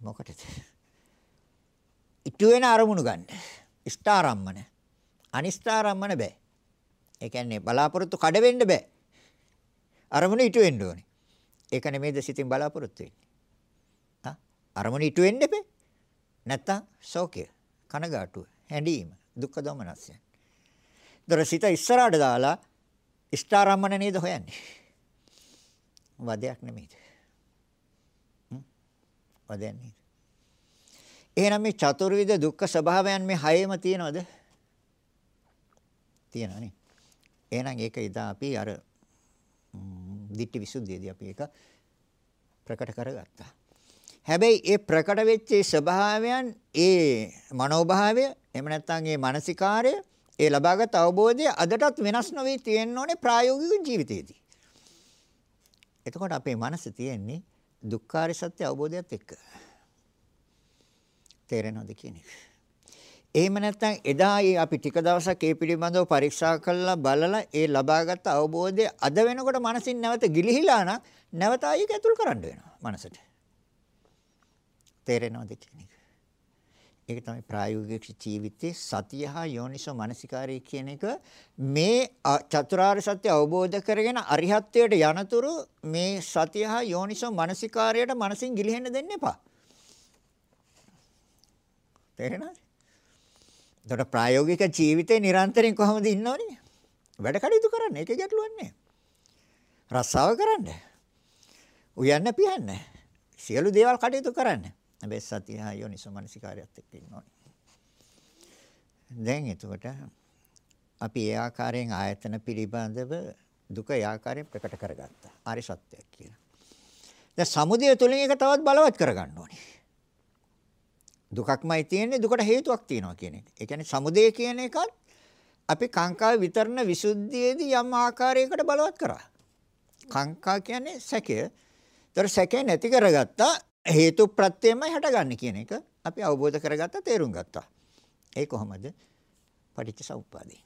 මොකටද? ඉතු වෙන අරමුණු ගන්න. ඉෂ්ඨාරම්මන. අනිෂ්ඨාරම්මන බෑ. ඒ කියන්නේ බලාපොරොත්තු කඩ වෙන්න බෑ. අරමුණ ඉතු වෙන්න ඕනේ. ඒක නෙමෙයිද සිතින් බලාපොරොත්තු වෙන්නේ. හා අරමුණ ඉතු වෙන්න එපේ. නැත්තම් ශෝකය, කනගාටුව, හැඬීම, දුක්ඛ දෝමනස්ය. දර සිත ඉස්සරහට දාලා ඉෂ්ඨාරම්මන නේද හොයන්නේ. වදයක් නෙමෙයිද? හ්ම් වදයක් නේද? එහෙනම් මේ චතුර්විධ දුක්ඛ ස්වභාවයන් මේ හයේම තියෙනවද? තියෙනවා නේ. එහෙනම් ඒක ඉදා අපි අර ditthi visuddhiයේදී අපි ඒක ප්‍රකට කරගත්තා. හැබැයි ඒ ප්‍රකට වෙච්ච ඒ ස්වභාවයන් ඒ මනෝභාවය එහෙම නැත්නම් ඒ මානසිකාර්ය ඒ ලබාගත් අවබෝධය අදටත් වෙනස් නොවී තියෙන්න ඕනේ ප්‍රායෝගික ජීවිතයේදී. එතකොට අපේ මනස තියෙන්නේ දුක්ඛාර සත්‍ය අවබෝධයත් එක්ක. තේරෙනවද කියන එක. එහෙම නැත්නම් එදා අපි ටික දවසක් ඒ පිළිබඳව පරීක්ෂා කරලා බලලා ඒ ලබාගත් අවබෝධය අද වෙනකොට මනසින් නැවත ගිලිහිලා නම් නැවත ආයෙක ඇතුල් කරන්න වෙනවා මනසට. තේරෙනවද කියන එක. ඒක තමයි ප්‍රායෝගික ජීවිතයේ සතිය හා යෝනිසෝ මනසිකාරය කියන එක මේ චතුරාර්ය සත්‍ය අවබෝධ කරගෙන අරිහත්ත්වයට යනතුරු මේ සතිය හා යෝනිසෝ මනසිකාරයට මනසින් ගිලිහෙන්න දෙන්න එපා. තේරෙනවද? එතකොට ප්‍රායෝගික ජීවිතේ නිරන්තරයෙන් කොහොමද ඉන්න ඕනේ? වැඩ කටයුතු කරන්න. ඒකේ ගැටලුවක් නැහැ. රස්සාව කරන්න. උයන්න පියන්න. සියලු දේවල් කටයුතු කරන්න. හැබැයි සතිය යෝනිසෝ මනසිකාරයත් එක්ක ඉන්න ඕනේ. දැන් එතකොට අපි ඒ ආකාරයෙන් ආයතන පිළිබඳව දුක ඒ ආකාරයෙන් ප්‍රකට කරගත්තා. ආරි සත්‍යයක් කියලා. දැන් සමුදය තුලින් ඒක තවත් බලවත් කරගන්න ඕනේ. දුකක්මයි තියෙන්නේ දුකට හේතුවක් තියෙනවා කියන එක. ඒ කියන්නේ සමුදය කියන එකත් අපි කාංකා විතරණ විසුද්ධියේදී යම් ආකාරයකට බලවත් කරා. කාංකා කියන්නේ සැකය. ඒතර සැකේ නැති කරගත්තා හේතු ප්‍රත්‍යයමයි හටගන්නේ කියන එක අපි අවබෝධ කරගත්තා තේරුම් ගත්තා. ඒ කොහොමද? පටිච්ච සමුප්පාදයෙන්.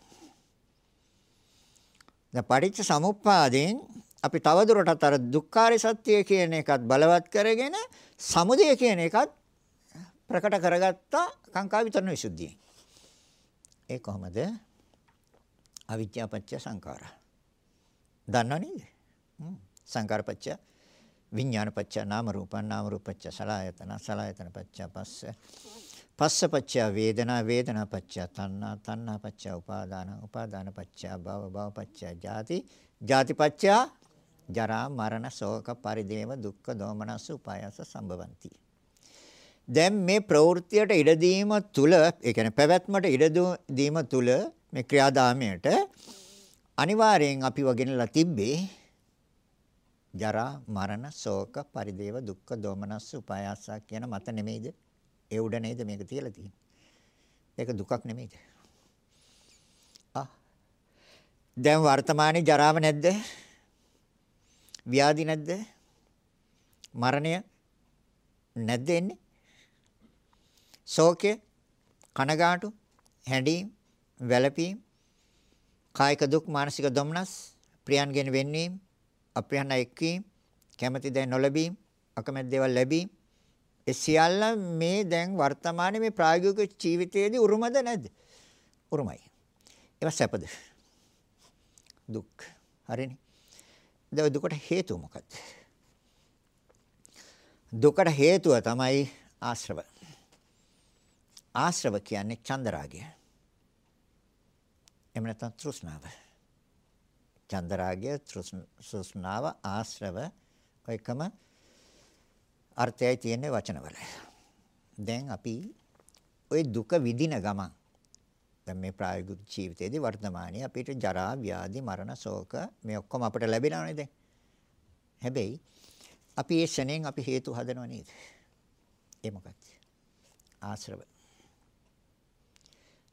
දැන් පටිච්ච සමුප්පාදයෙන් අපි තවදුරටත් අර දුක්ඛාරය සත්‍ය කියන එකත් බලවත් කරගෙන සමුදය කියන එකත් ප්‍රකට කරගත්තා කාංකා විතරන විසුද්ධියෙන්. ඒ කොහොමද? අවිද්‍යාපච්ච සංඛාර. දන්නව නේද? සංඛාරපච්ච විඥානපච්ච නාම රූපං නාම රූපච්ච සලආයතන සලආයතන පච්ච පස්ස. පස්ස පච්ච වේදනා වේදනා පච්ච තණ්හා තණ්හා පච්ච උපාදාන උපාදාන පච්ච භව භව පච්ච ජාති. ජාති පච්ච ජරා මරණ ශෝක පරිදේව දුක්ඛ දෝමනස් උපායස සම්භවಂತಿ දැන් මේ ප්‍රවෘත්තියට ඉඩ දීම තුල ඒ කියන්නේ පැවැත්මට ඉඩ දීම තුල මේ ක්‍රියාදාමයට අනිවාර්යෙන් අපි වගෙනලා තිබ්බේ ජරා මරණ ශෝක පරිදේව දුක්ඛ දෝමනස් උපායාස කියන මත නෙමෙයිද? ඒ උඩ නේද මේක තියලා තියෙන්නේ. ඒක දුකක් නෙමෙයිද? ආ. දැන් වර්තමානයේ ජරාව නැද්ද? ව්‍යාධි නැද්ද? මරණය නැද්ද එන්නේ? ශෝකය, කනගාටු, හැඬීම්, වැළපීම්, කායික දුක්, මානසික දොම්නස්, ප්‍රියන්ගෙන් වෙන්වීම, අප්‍රියන් එක්වීම, කැමැති දේ නොලැබීම, අකමැති දේවල් ලැබීම, ඒ සියල්ල මේ දැන් වර්තමානයේ මේ ප්‍රායෝගික ජීවිතයේදී උරුමද නැද්ද? උරුමයි. ඒවා සැපද? දුක්. හරිනේ. දැන් දුකට හේතුව මොකක්ද? දුකට හේතුව තමයි ආශ්‍රව. ආශ්‍රව කියන්නේ චන්දරාගය. එහෙම නැත්නම් තෘෂ්ණාව. චන්දරාගය තෘෂ්ණාව ආශ්‍රව ඔයකම අර්ථයයි තියෙන්නේ වචනවල. දැන් අපි ওই දුක විඳින ගමන් දැන් මේ ප්‍රායෝගික ජීවිතයේදී වර්තමානයේ අපිට ජරා ව්‍යාධි මරණ ශෝක මේ ඔක්කොම අපිට ලැබෙනවනේ දැන්. හැබැයි අපි ඒ ශණයෙන් අපි හේතු හදනව නේද? ඒ මොකක්ද? ආශ්‍රව.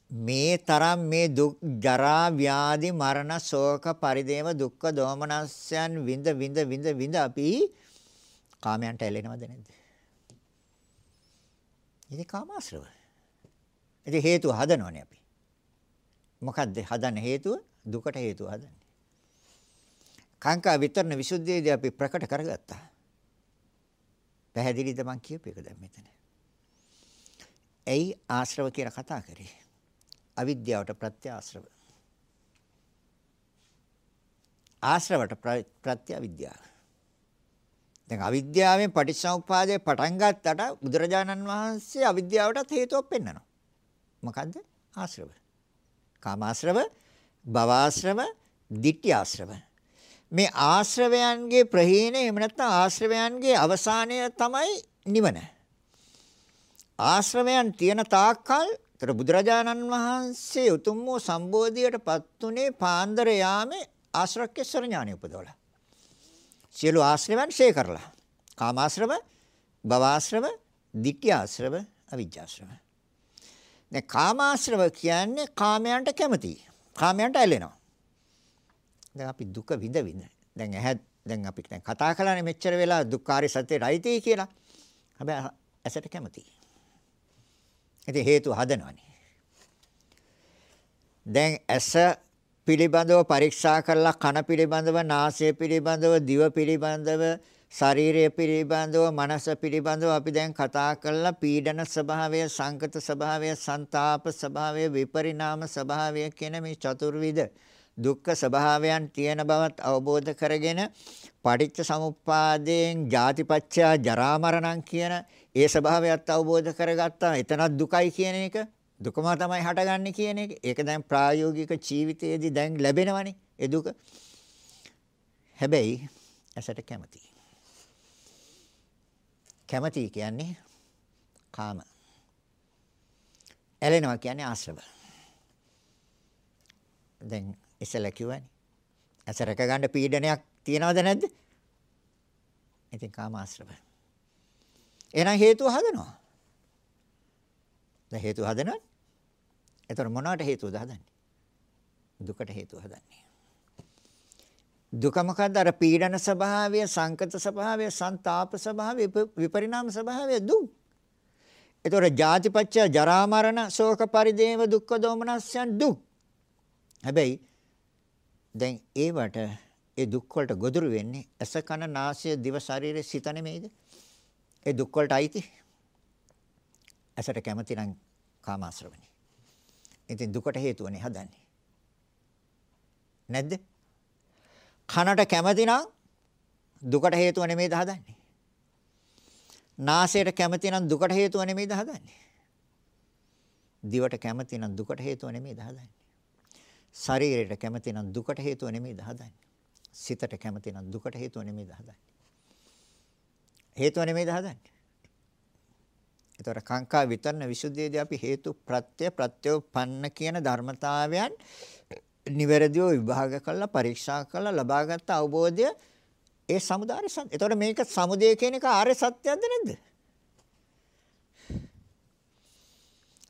මේ තරම් මේ දුක් ජරා ව්‍යාධි මරණ ශෝක පරිදේව දුක්ඛ දෝමනස්යන් විඳ විඳ විඳ විඳ අපි කාමයන්ට ඇලෙනවද නැද්ද? ඉතින් කාමාශ්‍රව. ඉතින් හේතුව හදනවනේ අපි. මොකද්ද හදන්න හේතුව? දුකට හේතුව හදන්නේ. කාංකා විතරන විසුද්ධියේදී අපි ප්‍රකට කරගත්තා. පැහැදිලිද මං කියපු එක දැන් මෙතන. ඇයි ආශ්‍රව කියලා කතා කරේ? අවිද්‍යාවට ප්‍රත්‍ය ආශ්‍රව. ආශ්‍රවට ප්‍රත්‍ය අවිද්‍යාව. දැන් අවිද්‍යාවෙන් පටිච්චසමුප්පාදේ පටන් ගත්තට බුදුරජාණන් වහන්සේ අවිද්‍යාවටත් හේතුවක් පෙන්වනවා. මොකද්ද? ආශ්‍රව. කාමාශ්‍රව, භවආශ්‍රව, ditthi ආශ්‍රව. මේ ආශ්‍රවයන්ගේ ප්‍රහීණය එහෙම නැත්නම් ආශ්‍රවයන්ගේ අවසානය තමයි නිවන. ආශ්‍රවයන් තියෙන තාක්කල් ତර බුදුරජාණන් වහන්සේ උතුම් වූ සම්බෝධියටපත් උනේ පාන්දර යාමේ ආශ්‍රක්කේශ්වර ඥානෙ උපදවලා. සියලු ආශ්‍රවයන් ෂේ කරලා. කාමාශ්‍රව, භවආශ්‍රව, ditthi ආශ්‍රව, අවිජ්ජාශ්‍රව. දැන් කාමාශ්‍රව කියන්නේ කාමයන්ට කැමති. කාමයන්ට ඇලෙනවා. දැන් අපි දුක විඳ විඳ. දැන් ඇහැ දැන් අපි දැන් කතා කළානේ මෙච්චර වෙලා දුක්ඛාරය සත්‍යයි රයිතී කියලා. හැබැයි ඇසට කැමතියි. ඉතින් හේතු හදනවනේ. දැන් ඇස පිළිබඳව පරීක්ෂා කරලා කන පිළිබඳව, නාසය පිළිබඳව, දිව පිළිබඳව, ශරීරය පිළිබඳව, මනස පිළිබඳව අපි දැන් කතා කරලා පීඩන ස්වභාවය, සංකත ස්වභාවය, ਸੰతాප ස්වභාවය, විපරිණාම ස්වභාවය කියන මේ චතුර්විධ දුක්ඛ ස්වභාවයන් තියෙන බවත් අවබෝධ කරගෙන පටිච්ච සමුප්පාදයෙන් ජාතිපච්චය ජරා මරණං කියන ඒ ස්වභාවයත් අවබෝධ කරගත්තා. එතනත් දුකයි කියන එක දුකම තමයි හටගන්නේ කියන එක. ඒක දැන් ප්‍රායෝගික ජීවිතයේදී දැන් ලැබෙනවනේ ඒ දුක. හැබැයි ඇසට කැමති. කැමති කියන්නේ කාම. ඇලෙනවා කියන්නේ ආශ්‍රව. දැන් ඉස්සෙල්ලා කිව්වනේ. ඇස රැක ගන්න පීඩනයක් තියනවද නැද්ද? ඉතින් කාම ආශ්‍රව. එහෙනම් හේතුව හදනවා. දැන් හේතුව හදනවනේ. එතකොට මොනවට හේතුවද හදන්නේ? දුකට හේතුව හදන්නේ. දුක මොකද්ද? අර පීඩන ස්වභාවය, සංකත ස්වභාවය, ਸੰతాප ස්වභාවය, විපරිණාම ස්වභාවය දුක්. එතකොට ජාතිපච්චය ජරා මරණ ශෝක පරිදේව දුක්ඛ දෝමනස්යන් දුක්. හැබැයි දැන් ඒවට ඒ දුක් වලට ගොදුරු වෙන්නේ ඇස කන නාසය දිව ශරීරය සිත නෙමෙයිද? ඒ දුක් වලට අයිති. ඇසට කැමති නම් කාමාශ්‍රවණි. ඉතින් දුකට හේතුවනේ හදන්නේ. නැද්ද? කනට කැමති නම් දුකට හේතුව නෙමෙයිද හදන්නේ. නාසයට කැමති නම් දුකට හේතුව නෙමෙයිද හදන්නේ. දිවට කැමති නම් දුකට හේතුව නෙමෙයිද හදන්නේ. ශරීරයට කැමති නම් දුකට හේතුව නෙමෙයිද හදන්නේ. සිතට කැමති නම් දුකට හේතුව නෙමෙයිද හදන්නේ. හේතුව නෙමෙයිද හදන්නේ. ඒතර කාංකා විතරන විසුද්ධියේදී අපි හේතු ප්‍රත්‍ය ප්‍රත්‍යෝපන්න කියන ධර්මතාවයන් නිවැරදිව විභාග කරලා පරීක්ෂා කරලා ලබාගත් අවබෝධය ඒ සමුදාය සත්‍ය. ඒතකොට මේක සමුදය කියන එක ආර්ය සත්‍යයක්ද නැද්ද?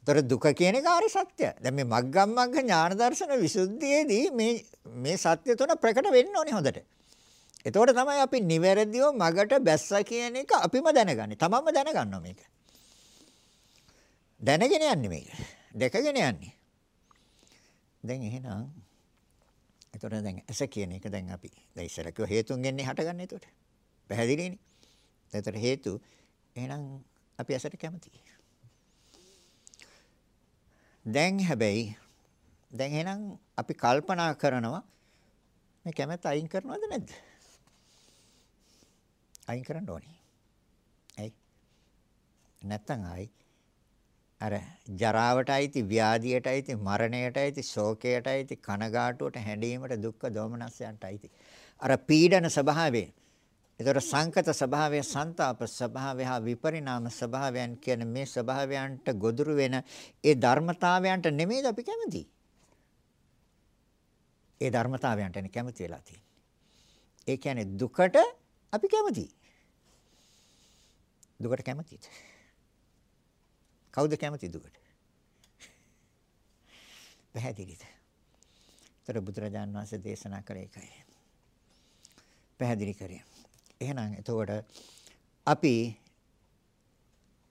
ඒතර දුක කියන එක ආර්ය සත්‍යය. දැන් මේ මග්ගම් මග්ග ඥාන දර්ශන විසුද්ධියේදී මේ මේ සත්‍ය තුන ප්‍රකට වෙන්න ඕනේ හොඳට. එතකොට තමයි අපි නිවැරදිව මගට බැස්සා කියන එක අපිම දැනගන්නේ. තමන්ම දැනගන්නවා මේක. දැනගෙන යන්නේ මේක. දැකගෙන යන්නේ. දැන් එහෙනම් එතකොට දැන් ඇස කියන එක දැන් අපි දැන් ඉස්සර කිව්ව හේතුන්ගෙන් හටගන්නේ එතකොට. පැහැදිලිනේ. එතකොට හේතු එහෙනම් අපි ඇසට කැමතියි. දැන් හැබැයි දැන් එහෙනම් අපි කල්පනා කරනවා මේ කැමැත්ත අයින් කරනවද නැද්ද? අයින් කරන්න ඕනේ. ඇයි? නැත්තම් ආයි අර ජරාවට අයිති ව්‍යාධියට අයිති මරණයට අයිති ශෝකයට අයිති කනගාටුවට හැඬීමට දුක්ඛ දෝමනස්යන්ට අයිති අර පීඩන ස්වභාවය ඒතර සංකත ස්වභාවය, ਸੰతాප ස්වභාවය හා විපරිණාම ස්වභාවයන් කියන මේ ස්වභාවයන්ට ගොදුරු වෙන ඒ ධර්මතාවයන්ට නෙමෙයිද අපි කැමති? ඒ ධර්මතාවයන්ටනේ කැමති වෙලා තියෙන්නේ. ඒ කියන්නේ දුකට අපි කැමති. දුකට කැමතිද? කවුද කැමති දුකට? පැහැදිලිද? ඒතර බුදුරජාන් වහන්සේ දේශනා කළ එකයි. පැහැදිලි කරේ. එහෙනම් එතකොට අපි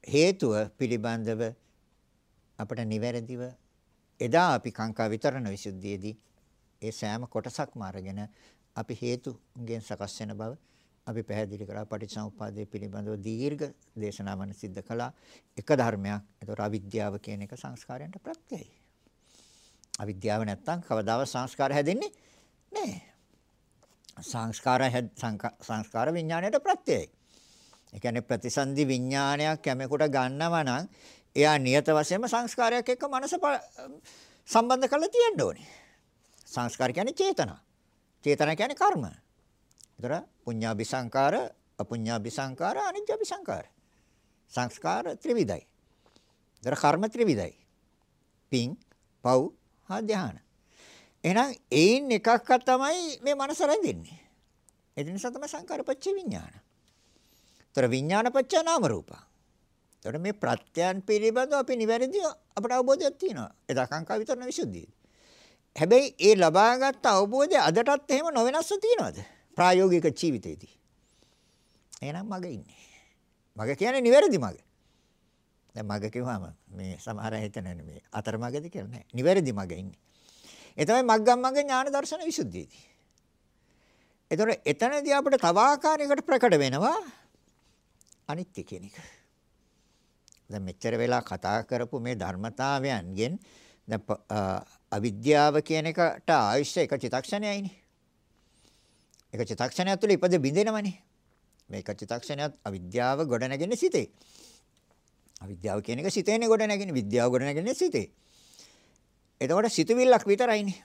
හේතුව පිළිබඳව අපට නිවැරදිව එදා අපි කාංකා විතරණ විසුද්ධියේදී ඒ සෑම කොටසක්ම අරගෙන අපි හේතුගෙන් සකස් වෙන බව අපි පැහැදිලි කරා පටිච්චසමුප්පාදයේ පිළිබඳව දීර්ඝ දේශනාවන් සිද්ධ කළා. එක ධර්මයක්. ඒතකොට අවිද්‍යාව කියන එක සංස්කාරයන්ට ප්‍රත්‍යයයි. අවිද්‍යාව නැත්තම් කවදාවත් සංස්කාර හැදෙන්නේ නැහැ. සංස්කාර සංස්කාර විඥාණයට ප්‍රත්‍යයයි. ඒ කියන්නේ ප්‍රතිසන්දි විඥානයක් කැමෙකුට ගන්නවා නම් එයා නියත වශයෙන්ම සංස්කාරයක් එක්ක මනස සම්බන්ධ කරලා තියෙන්න ඕනේ. සංස්කාර කියන්නේ චේතනා. චේතනා කියන්නේ කර්ම. ඒතර පුඤ්ඤාභි සංකාර, අපුඤ්ඤාභි සංකාර, අනිත්‍යභි සංකාර. සංස්කාර ත්‍රිවිධයි. ඒතර කර්ම ත්‍රිවිධයි. පිං, පව්, හා ධාන. එහෙනම් ඒයින් එකක්ක තමයි මේ මනස රැඳෙන්නේ. ඒ නිසා තමයි සංකාරපච්ච විඥාන. ඒතර විඥානපච්ච නාම රූප. ඒතර මේ ප්‍රත්‍යයන් පිළිබඳව අපි නිවැරදිව අපට අවබෝධයක් තියෙනවා. එදා කාංකා විතරන විසුද්ධිය. හැබැයි ඒ ලබාගත් අවබෝධය අදටත් එහෙම නොවෙනස්ව තියෙනවද? ප්‍රායෝගික ජීවිතේදී. එහෙනම් මග ඉන්නේ. මග කියන්නේ නිවැරදි මග. දැන් මග කිව්වම මේ සමහර අය හිතන්නේ මේ අතරමගද කියලා නෑ. නිවැරදි මග ඉන්නේ. ඒ තමයි මග්ගම් මග ඥාන දර්ශන විසුද්ධියදී. එතකොට එතනදී අපිට තව ආකාරයකට ප්‍රකට වෙනවා අනිත්‍ය කියන එක. දැන් මෙච්චර වෙලා කතා කරපු මේ ධර්මතාවයන්ගෙන් දැන් අවිද්‍යාව කියන එකට ආයුෂ එක චිතක්ෂණයයිනේ. එක චිතක්ෂණයක් තුළ ඉපද බිඳෙනවනේ. මේක චිතක්ෂණයක් අවිද්‍යාව ගොඩ නැගෙන්නේ සිතේ. අවිද්‍යාව කියන එක සිතේනේ ගොඩ නැගෙන්නේ. විද්‍යාව ගොඩ නැගෙන්නේ සිතේ. එතකොට සිතුවිල්ලක් විතරයිනේ.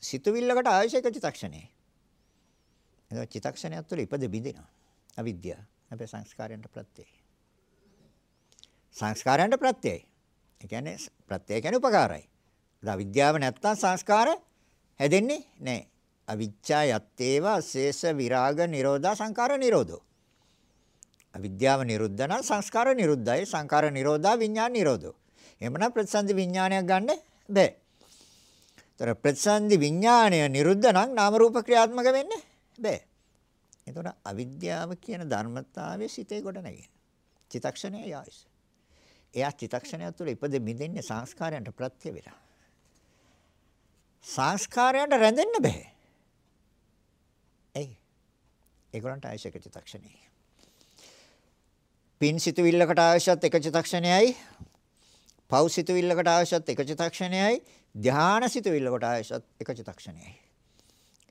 සිතුවිල්ලකට ආයුෂ එක චිතක්ෂණයයි. එතකොට චිතක්ෂණයක් තුළ ඉපද බිඳෙනවා. අවිද්‍යාව. හැබැයි සංස්කාරයන්ට ප්‍රත්‍යයයි. සංස්කාරයන්ට ප්‍රත්‍යයයි. ඒ කියන්නේ ප්‍රත්‍යය කියන්නේ උපකාරයි. දැන් විද්‍යාව නැත්තම් සංස්කාර හැදෙන්නේ නැහැ. අවිච්ඡා යත්තේව ශේෂ විරාග නිරෝධා සංකාර නිරෝධෝ. අවිද්‍යාව නිරුද්ධ නම් සංස්කාර නිරුද්ධයි. සංකාර නිරෝධා විඥාන නිරෝධෝ. එහෙමනම් ප්‍රතිසන්දි විඥානයක් ගන්න බෑ. ତර ප්‍රතිසන්දි විඥානය නිරුද්ධ නම් නාම රූප ක්‍රියාත්මක වෙන්නේ බෑ. එතකොට අවිද්‍යාව කියන ධර්මතාවය සිතේ ගොඩ නැගෙන. චිතක්ෂණයේ ආයස. එයා චිතක්ෂණය තුළ ඉපද මිදෙන්නේ සංස්කාරයන්ට ප්‍රත්‍ය වෙලා. සංස්කාරයන්ට රැඳෙන්න බෑ. එයි. ඒගොල්ලන්ට ආයශක චිතක්ෂණේ. පින් සිතුවිල්ලකට ආයශත් එක චිතක්ෂණයයි. පව් සිතුවිල්ලකට ආයශත් එක චිතක්ෂණයයි. ධානා සිතුවිල්ලකට ආයශත් එක චිතක්ෂණයයි.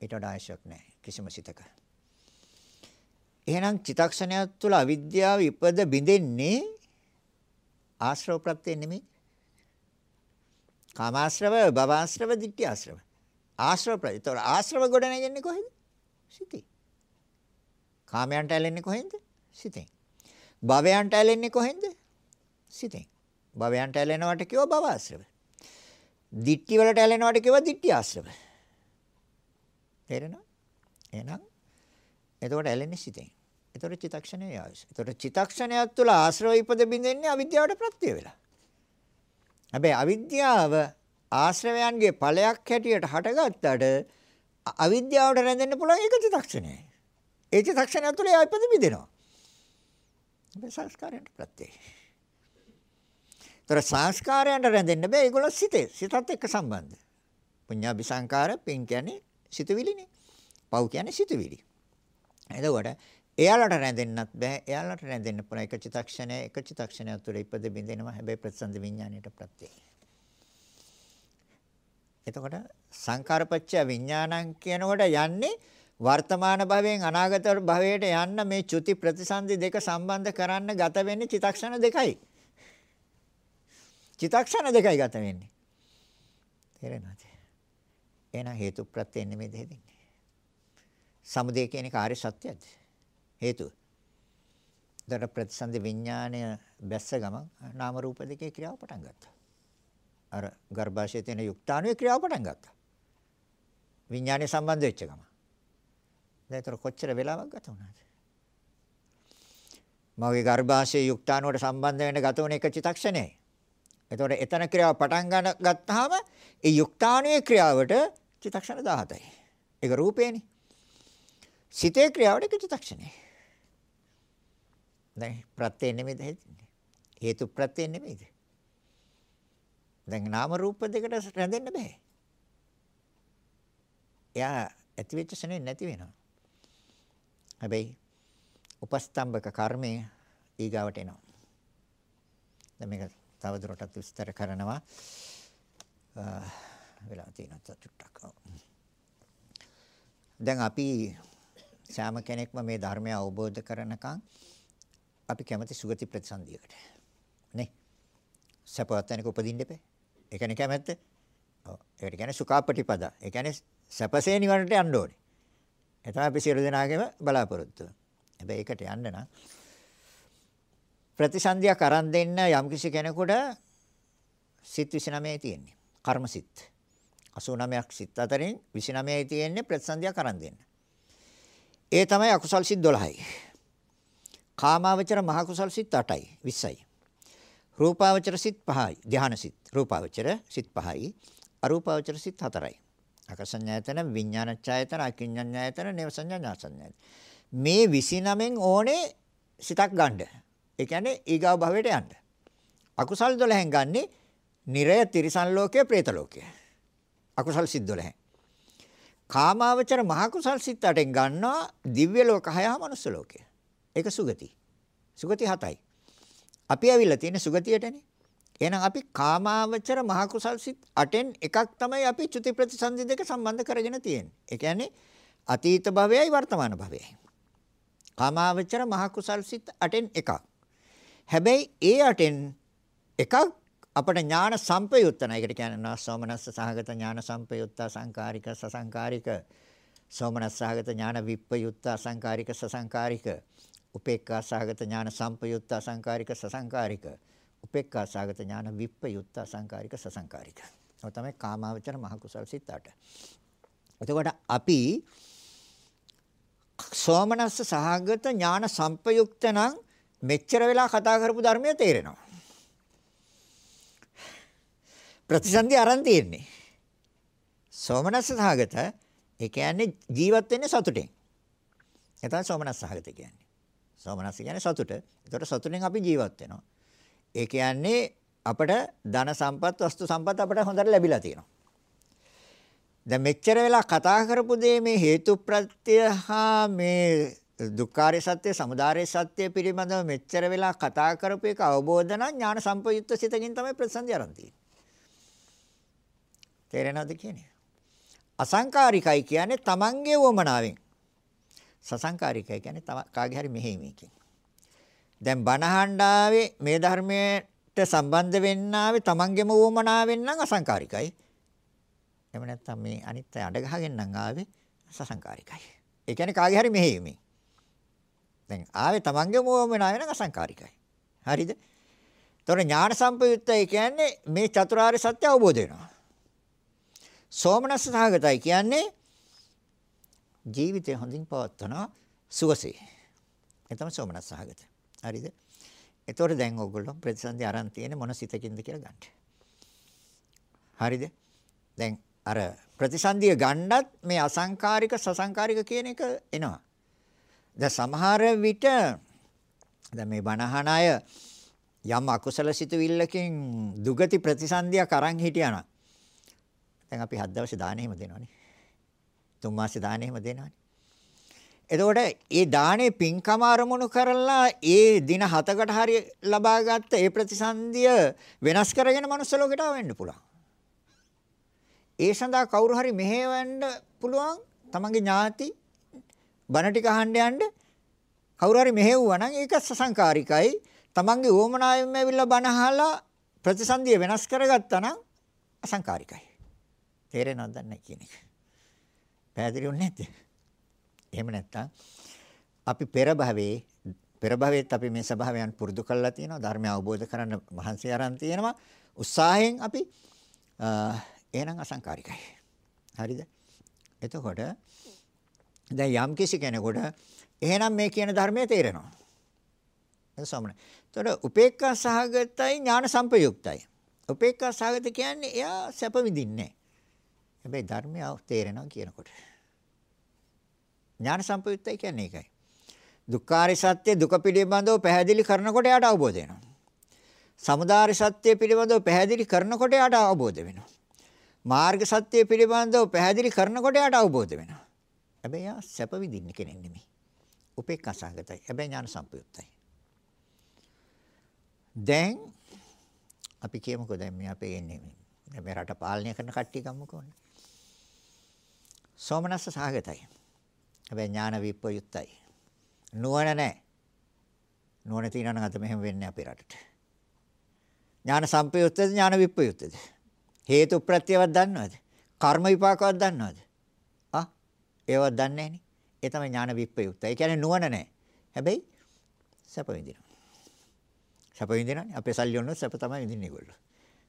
ඊට වඩා ආයශක් නැහැ කිසිම සිතක. එහෙනම් චිතක්ෂණයක් තුළ අවිද්‍යාව ඉපද බිඳෙන්නේ ආශ්‍රව ප්‍රත්‍ය නෙමෙයි. කාමාශ්‍රව, භවආශ්‍රව, ditthi ආශ්‍රව. ආශ්‍රව ප්‍රත්‍ය. ඒතකොට ආශ්‍රව ගොඩ නැගෙන්නේ කොහෙද? සිතේ. කාමයන්ට ඇලෙන්නේ කොහෙන්ද? සිතෙන්. භවයන්ට ඇලෙන්නේ කොහෙන්ද? සිතෙන්. භවයන්ට ඇලෙනවට කියව භවආශ්‍රව. ditthi වලට ඇලෙනවට කියව ditthi ආශ්‍රව. තේරෙනවද? එහෙනම් එතකොට ඇලෙන්නේ සිතෙන්. එතකොට චිතක්ෂණයේ ආයස. එතකොට චිතක්ෂණයක් තුළ ආශ්‍රව ඉපද බින්දෙන්නේ අවිද්‍යාවට ප්‍රත්‍ය වෙලා. හැබැයි අවිද්‍යාව ආශ්‍රවයන්ගේ ඵලයක් හැටියට හටගත්තට අවිද්‍යාවට රැඳෙන්න පුළුවන් ඒක චිතක්ෂණයයි. ඒ චිතක්ෂණය තුළ ඒ ඉපද බින්දෙනවා. හැබැයි සංස්කාරයන්ට ප්‍රත්‍යයි. ତොර සංස්කාරයන්ට රැඳෙන්න බෑ ඒගොල්ලෝ සිතේ. සිතත් එක්ක සම්බන්ධ. පුඤ්ඤාභි සංකාර පින් කියන්නේ සිතුවිලිනේ. පව් කියන්නේ සිතුවිලි. එතකොට එයාලට රැඳෙන්නත් බෑ. එයාලට රැඳෙන්න පුළුවන් එක චිතක්ෂණය එක චිතක්ෂණයක් තුළ ඉපද බින්දෙනවා. හැබැයි ප්‍රතිසන්ද විඥාණයට ප්‍රත්‍යයයි. එතකොට සංකාරපච්චය විඥානං කියනකොට යන්නේ වර්තමාන භවයෙන් අනාගත භවයට යන්න මේ චුති ප්‍රතිසන්දි දෙක සම්බන්ධ කරන්න ගත වෙන්නේ චිතක්ෂණ දෙකයි. චිතක්ෂණ දෙකයි ගත වෙන්නේ. තේරෙනවද? එහෙනම් හේතු ප්‍රත්‍යයෙන් නෙමෙයි දෙන්නේ. සමුදය කියන කාර්ය සත්‍යයද? හේතුව. දර ප්‍රතිසන්දි විඥාණය බැස්ස ගමන් නාම රූප දෙකේ ක්‍රියාව පටන් ගත්තා. අර ගර්භාෂයේ තියෙන යුක්තාණුවේ ක්‍රියාව පටන් ගත්තා. විඥාණය සම්බන්ධ වෙච්ච ගමන්. දැන් ඒතර කොච්චර වෙලාවක් ගත වුණාද? මගේ ගර්භාෂයේ යුක්තාණුවට සම්බන්ධ වෙන්න ගත වුණ එක චිතක්ෂණයයි. එතකොට එතන ක්‍රියාව පටන් ගන්න ගත්තාම ඒ යුක්තාණුවේ ක්‍රියාවට චිතක්ෂණ 17යි. ඒක රූපේනේ. සිතේ ක්‍රියාවට එක චිතක්ෂණයයි. දැන් ප්‍රත්‍ය නෙමෙයිද හිතන්නේ. හේතු ප්‍රත්‍ය නෙමෙයිද? දැන් නාම රූප දෙකට රැඳෙන්න බෑ. එයා ඇති වෙච්ච ශනේ නැති වෙනවා. හැබැයි උපස්තම්භක කර්මය ඊගාවට එනවා. දැන් මේක තවදුරටත් විස්තර කරනවා. වෙලා තියෙනවා චුට්ටක්. දැන් අපි සෑම කෙනෙක්ම මේ ධර්මය අවබෝධ කරනකම් අපි කැමති සුගති ප්‍රතිසන්දියකට. නේ? සපවත් තැනක උපදින්න එපේ. ඒ කියන්නේ කැමැත්ත. ඔව්. ඒකට කියන්නේ සුඛාපටිපද. ඒ කියන්නේ සැපසේ නිවනට යන්න ඕනේ. ඒ තමයි අපි සියලු දෙනාගේම බලාපොරොත්තුව. හැබැයි ඒකට යන්න නම් ප්‍රතිසන්දියක් අරන් දෙන්න යම්කිසි කෙනෙකුට සිත් 29යි තියෙන්නේ. කර්ම සිත්. 89ක් සිත් අතරින් 29යි තියෙන්නේ ප්‍රතිසන්දියක් අරන් දෙන්න. ඒ තමයි අකුසල් සිත් 12යි. කාමාවචර මහ කුසල් සිත් 8යි 20යි. රූපාවචර සිත් 5යි. ධානා සිත්. රූපාවචර සිත් 5යි. අරූපාවචර සිත් 4යි. අකසඤ්ඤායතන විඥානච්ඡායතන අකිඤ්ඤඤ්ඤායතන නේවසඤ්ඤාඥාසඤ්ඤායතන. මේ 29න් ඕනේ සිතක් ගන්න. ඒ කියන්නේ ඊගාව භවයට යන්න. අකුසල් 12න් ගන්නේ නිරය තිරිසන් ලෝකය, പ്രേත ලෝකය. අකුසල් සිත් 12. කාමාවචර මහ කුසල් සිත් 8න් ගන්නවා දිව්‍ය ලෝක 6 හා මනුස්ස ලෝකය. ඒක සුගති. සුගති 7යි. අපි ඇවිල්ලා තියෙන සුගතියටනේ. එහෙනම් අපි කාමාවචර මහ කුසල් සිත් 8න් එකක් තමයි අපි චුති ප්‍රතිසන්දි දෙක සම්බන්ධ කරගෙන තියෙන්නේ. ඒ කියන්නේ අතීත භවයයි වර්තමාන භවයයි. කාමාවචර මහ කුසල් සිත් 8න් එකක්. හැබැයි ඒ 8න් එකක් අපට ඥාන සම්පයුත්තන. ඒකට කියනවා සෝමනස්ස සහගත ඥාන සම්පයුත්ත සංකාරික සසංකාරික. සෝමනස්ස සහගත ඥාන විප්පයුත්ත සංකාරික සසංකාරික. උපේක්ඛා සහගත ඥාන සම්පයුත්ත සංකාරික සසංකාරික. උපේක්ඛා සහගත ඥාන විප්පයුත්ත සංකාරික සසංකාරික. ඔය තමයි කාමාවචර මහ කුසල් සිත් 8. එතකොට අපි සෝමනස්ස සහගත ඥාන සම්පයුක්ත නම් මෙච්චර වෙලා කතා කරපු ධර්මය තේරෙනවා. ප්‍රතිසන්දි අරන් තියෙන්නේ. සෝමනස්ස සහගත ඒ කියන්නේ ජීවත් වෙන්නේ සතුටෙන්. ඒ තමයි සෝමනස්ස සහගත කියන්නේ. සෝමනස්ස කියන්නේ සතුට. ඒතකොට සතුටෙන් අපි ජීවත් වෙනවා. ඒ කියන්නේ අපට ධන සම්පත් වස්තු සම්පත් අපට හොඳට ලැබිලා තියෙනවා. දැන් මෙච්චර වෙලා කතා කරපු දේ මේ හේතු ප්‍රත්‍ය හා මේ දුක්ඛාරය සත්‍ය, සමුදාය සත්‍ය පිළිබඳව මෙච්චර වෙලා කතා කරපු එක අවබෝධ නම් ඥාන සම්පයුක්ත සිතකින් තමයි ප්‍රතිසන්දි ආරම්භ තියෙන්නේ. තේරෙනවද කියන්නේ? අසංකාරිකයි කියන්නේ තමන්ගේ වමනාවෙන්. සසංකාරිකයි කියන්නේ තම කාගේ හරි මෙහෙයීමකින්. දැන් බණහණ්ඩාවේ මේ ධර්මයට සම්බන්ධ වෙන්න ආවේ තමන්ගේම වමනාවෙන් නම් අසංකාරිකයි. එහෙම නැත්නම් මේ අනිත් අය අඩ ගහගෙන නම් ආවේ සසංකාරිකයි. ඒ කියන්නේ කාගේ හරි මෙහෙයීමෙන්. දැන් ආවේ තමන්ගේම වමනාවෙන් නම් අසංකාරිකයි. හරිද? ତොර ඥාන සම්පයුත්තයි කියන්නේ මේ චතුරාර්ය සත්‍ය අවබෝධ වෙනවා. සෝමනස්ස සහගතයි කියන්නේ ජීවිතය හොඳින් පවත්වන සුවසේ. ඒ තමයි සෝමනස්ස සහගත. හරිද? එතකොට දැන් ඕගොල්ලෝ ප්‍රතිසන්දි අරන් තියෙන මොන සිතකින්ද කියලා ගන්න. හරිද? දැන් අර ප්‍රතිසන්දිය ගන්නත් මේ අසංකාරික සසංකාරික කියන එක එනවා. දැන් සමහර විට දැන් මේ බණහන අය යම් අකුසල සිතුවිල්ලකින් දුගති ප්‍රතිසන්දියක් අරන් හිටියානම් දැන් අපි හත් දවසේ දාන එහෙම දෙනවනේ. තුන් මාසේ දාන එහෙම දෙනවනේ. එතකොට ඒ දානේ පින්කම අරමුණු කරලා ඒ දින හතකට හරි ලබාගත්ත ඒ ප්‍රතිසන්දිය වෙනස් කරගෙන මනුස්ස ලෝකයට ආවෙන්න පුළුවන්. ඒ සඳහා කවුරු හරි මෙහෙවන්න පුළුවන් තමන්ගේ ඥාති බණ ටික අහන්න යන්න කවුරු හරි මෙහෙව්වා නම් ඒක සසංකාරිකයි. තමන්ගේ ඕමනාවෙන්ම ඇවිල්ලා බණ අහලා ප්‍රතිසන්දිය වෙනස් කරගත්තා නම් අසංකාරිකයි. තේරෙනවද නැහැ කියන එක. පැහැදිලි වුනේ නැද්ද? එහෙම නැත්තම් අපි පෙර භවයේ පෙර භවයේත් අපි මේ ස්වභාවයන් පුරුදු කරලා තියෙනවා ධර්මය අවබෝධ කරගන්න මහන්සි අරන් තියෙනවා උත්සාහයෙන් අපි එහෙනම් අසංකාරිකයි. හරිද? එතකොට දැන් යම් කිසි කෙනෙකුට එහෙනම් මේ කියන ධර්මය තේරෙනවා. ඒක සමන. එතකොට උපේක්ඛා සහගතයි ඥාන සංපයුක්තයි. උපේක්ඛා සහගත කියන්නේ එයා සැප විඳින්නේ හැබැයි ධර්මය තේරෙනවා කියනකොට. ඥාන සම්පයුත්තයි කියන්නේ ඒකයි. දුක්ඛාරි සත්‍ය දුක පිළිබඳව පැහැදිලි කරනකොට යාට අවබෝධ වෙනවා. සමුදාය සත්‍ය පිළිබඳව පැහැදිලි කරනකොට යාට අවබෝධ වෙනවා. මාර්ග සත්‍ය පිළිබඳව පැහැදිලි කරනකොට යාට අවබෝධ වෙනවා. හැබැයි යා සැප විඳින්න කෙනෙක් නෙමෙයි. උපේක්ඛා සහගතයි. හැබැයි ඥාන සම්පයුත්තයි. දැන් අපි කියමුකෝ දැන් මේ අපේ එන්නේ මේ රට පාලනය කරන කට්ටිය ගමුකෝනේ. සෝමනස්ස සහගතයි. හැබැයි ඥාන විප්‍රයුක්තයි. නුවණ නැහැ. නුවණ තියෙනවා නම් අද මෙහෙම වෙන්නේ අපේ රටට. ඥාන සම්පයුක්තද ඥාන විප්‍රයුක්තද? හේතු ප්‍රත්‍යවත් දන්නවද? කර්ම විපාකවත් දන්නවද? ආ ඒවත් දන්නේ නැහනේ. ඒ තමයි ඥාන විප්‍රයුක්ත. ඒ කියන්නේ නුවණ නැහැ. හැබැයි සැප විඳිනවා. සැප විඳිනවානේ. අපේ සල්ලි ඔන්න සැප තමයි විඳින්නේ ඒගොල්ලෝ.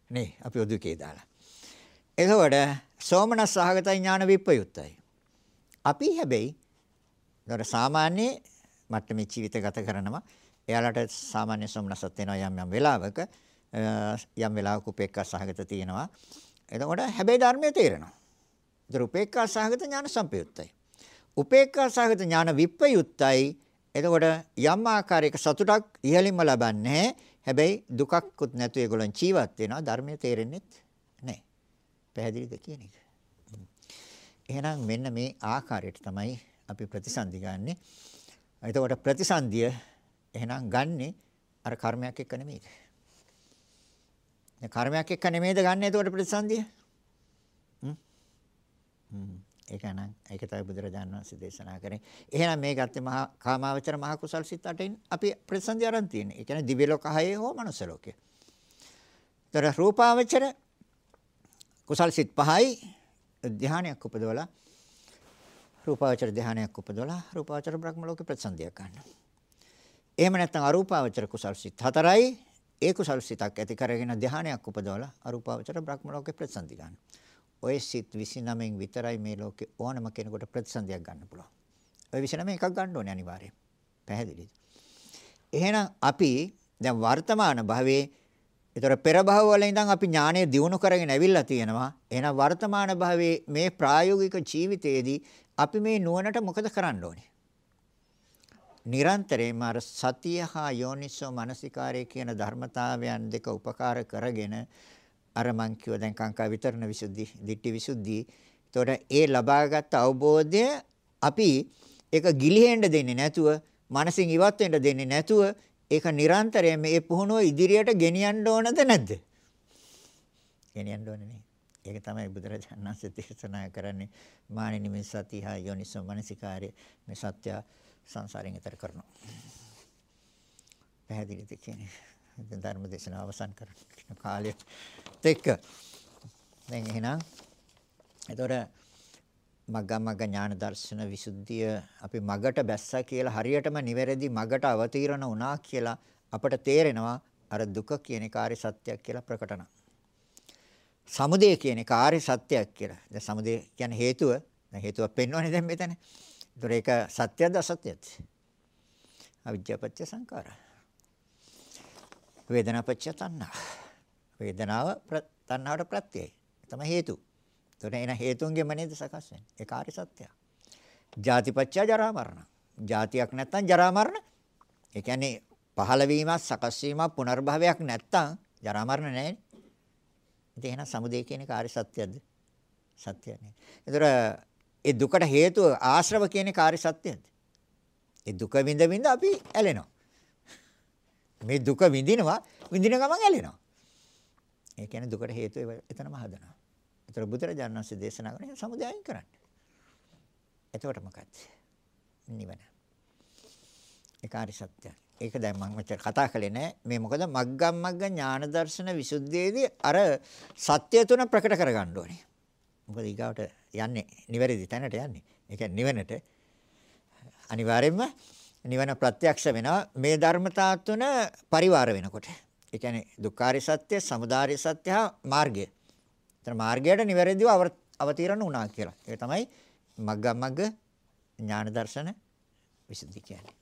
නේ අපි ඔදුකේ දාලා. එතකොට සෝමනස් සහගතයි ඥාන විප්‍රයුක්තයි. අපි හැබැයි දර සාමාන්‍ය මට්ටමේ ජීවිත ගත කරනවා. එයාලට සාමාන්‍ය සෝමනසත් වෙනවා යම් යම් වෙලාවක යම් වෙලාවක උපේක්ඛා සහගත තියෙනවා. එතකොට හැබැයි ධර්මයේ තේරෙනවා. ඒතර උපේක්ඛා සහගත ඥාන සම්පයුත්තයි. උපේක්ඛා සහගත ඥාන විප්‍රයුක්තයි. එතකොට යම් ආකාරයක සතුටක් ඉහළින්ම ලබන්නේ හැබැයි දුකක්වත් නැතු ඒගොල්ලන් ජීවත් වෙනවා ධර්මයේ තේරෙන්නේ නැහැ. පැහැදිලිද කියන එක. එහෙනම් මෙන්න මේ ආකාරයට තමයි අපි ප්‍රතිසන්දි ගන්නෙ. එතකොට ප්‍රතිසන්දිය එහෙනම් ගන්නෙ අර කර්මයක් එක්ක නෙමෙයිද? දැන් කර්මයක් එක්ක නෙමෙයිද ගන්න එතකොට ප්‍රතිසන්දිය? හ්ම්. හ්ම්. ඒක නම් ඒක තමයි බුදුරජාණන් වහන්සේ දේශනා කරේ. එහෙනම් මේ ගත්තේ මහා කාමාවචර මහා කුසල් සිත් අටෙන් අපි ප්‍රතිසන්දි අරන් තියෙන්නේ. ඒ කියන්නේ දිව්‍ය ලෝක හයේ හෝ මනුස්ස ලෝකේ. ତර රූපාවචර කුසල් සිත් පහයි ධානයක් උපදවලා රූපාවචර ධානයක් උපදවලා රූපාවචර බ්‍රහ්ම ලෝකේ ප්‍රතිසන්දියක් ගන්නවා. එහෙම නැත්නම් අරූපාවචර කුසල් සිත් හතරයි ඒ කුසල් සිතක් ඇති කරගෙන ධානයක් උපදවලා අරූපාවචර බ්‍රහ්ම ලෝකේ ප්‍රතිසන්දි ගන්න. ඔය සිත් 29න් විතරයි මේ ලෝකේ ඕනම කෙනෙකුට ප්‍රතිසන්දියක් ගන්න පුළුවන්. ඔය 29 එකක් ගන්න ඕනේ අනිවාර්යයෙන්. පැහැදිලිද? එහෙනම් අපි දැන් වර්තමාන භවයේ ඒතර පෙර භව වල ඉඳන් අපි ඥානය දියුණු කරගෙන ඇවිල්ලා තියෙනවා. එහෙනම් වර්තමාන භවයේ මේ ප්‍රායෝගික ජීවිතයේදී අපි මේ නුවණට මොකද කරන්න ඕනේ? නිරන්තරයෙන්ම අර සතිය හා යෝනිසෝ මනසිකාරය කියන ධර්මතාවයන් දෙක උපකාර කරගෙන අර මං කිව්ව දැන් කාංකා විතරණ විසුද්ධි, ditthi විසුද්ධි. එතකොට ඒ ලබාගත් අවබෝධය අපි ඒක ගිලිහෙන්න දෙන්නේ නැතුව, මනසින් ඉවත් වෙන්න දෙන්නේ නැතුව ඒක නිරන්තරයෙන් මේ පුහුණුව ඉදිරියට ගෙනියන්න ඕනද නැද්ද? ගෙනියන්න ඕනේ නේ. ඒක තමයි බුදුරජාණන් වහන්සේ දේශනා කරන්නේ මානිනි මේ සතිය හා යෝනිසෝ මනසිකාරය මේ සත්‍ය සංසාරයෙන් එතර කරනවා. පැහැදිලිද කියන්නේ? දැන් ධර්ම දේශනාව අවසන් කරන කාලෙත් එක්ක දැන් එහෙනම් එතකොට මග්ගමග්ග ඥාන දර්ශන විසුද්ධිය අපි මගට බැස්සා කියලා හරියටම නිවැරදි මගට අවතීර්ණ වුණා කියලා අපට තේරෙනවා අර දුක කියන කාර්ය සත්‍යයක් කියලා ප්‍රකටන. සමුදය කියන කාර්ය සත්‍යයක් කියලා. දැන් සමුදය කියන්නේ හේතුව. දැන් හේතුව පෙන්වන්නේ දැන් මෙතන. ඒතර ඒක සත්‍යද අසත්‍යද? අවිජ්ජාපච්ච සංකාරා. වේදනාපච්ච තණ්හා. වේදනාව තණ්හාවට ප්‍රත්‍යයයි. තමයි හේතු. ඒතර එන හේතුන්ගෙම නේද සකස් වෙන්නේ. ඒ කාර්ය සත්‍යය. ජාතිපච්ච ජරා මරණ. ජාතියක් නැත්තම් ජරා මරණ. ඒ කියන්නේ පහළ වීමක් සකස් වීමක් පුනර්භවයක් නැත්තම් ජරා මරණ නැහැ. ඉතින් එහෙනම් සමුදය කියන කාර්ය සත්‍යයද? සත්‍යයක් නේ. ඒතර ඒ දුකට හේතුව ආශ්‍රව කියන කාර්ය සත්‍යයද? ඒ දුක විඳ විඳ අපි ඇලෙනවා. මේ දුක විඳිනවා විඳින ගමන් ඇලෙනවා. ඒ කියන්නේ දුකට හේතුව එතනම හදනවා. ඒතර බුදුරජාණන් වහන්සේ දේශනා කරන සමුදය අයින් කරන්න. එතකොට මොකක්ද? නිවන. ඒ කාර්ය සත්‍යය. ඒක දැන් මම මෙච්චර කතා කළේ නෑ. මේ මොකද මග්ගම් මග්ග ඥාන දර්ශන විසුද්ධියේදී අර සත්‍ය තුන ප්‍රකට කරගන්න ඕනේ. මොකද ඊගාවට යන්නේ නිවැරදි තැනට යන්නේ. ඒ කියන්නේ නිවනට අනිවාර්යයෙන්ම නිවන ප්‍රත්‍යක්ෂ වෙනවා මේ ධර්මතා තුන පරිවාර වෙනකොට. ඒ කියන්නේ දුක්ඛාරය සත්‍ය, සමුදාය සත්‍ය හා මාර්ගය. එතන මාර්ගයට නිවැරදිව අවතීර්ණ වුණා කියලා. ඒක තමයි මග්ගමග්ග ඥාන දර්ශන විසුද්ධි කියන්නේ. හොඳයි.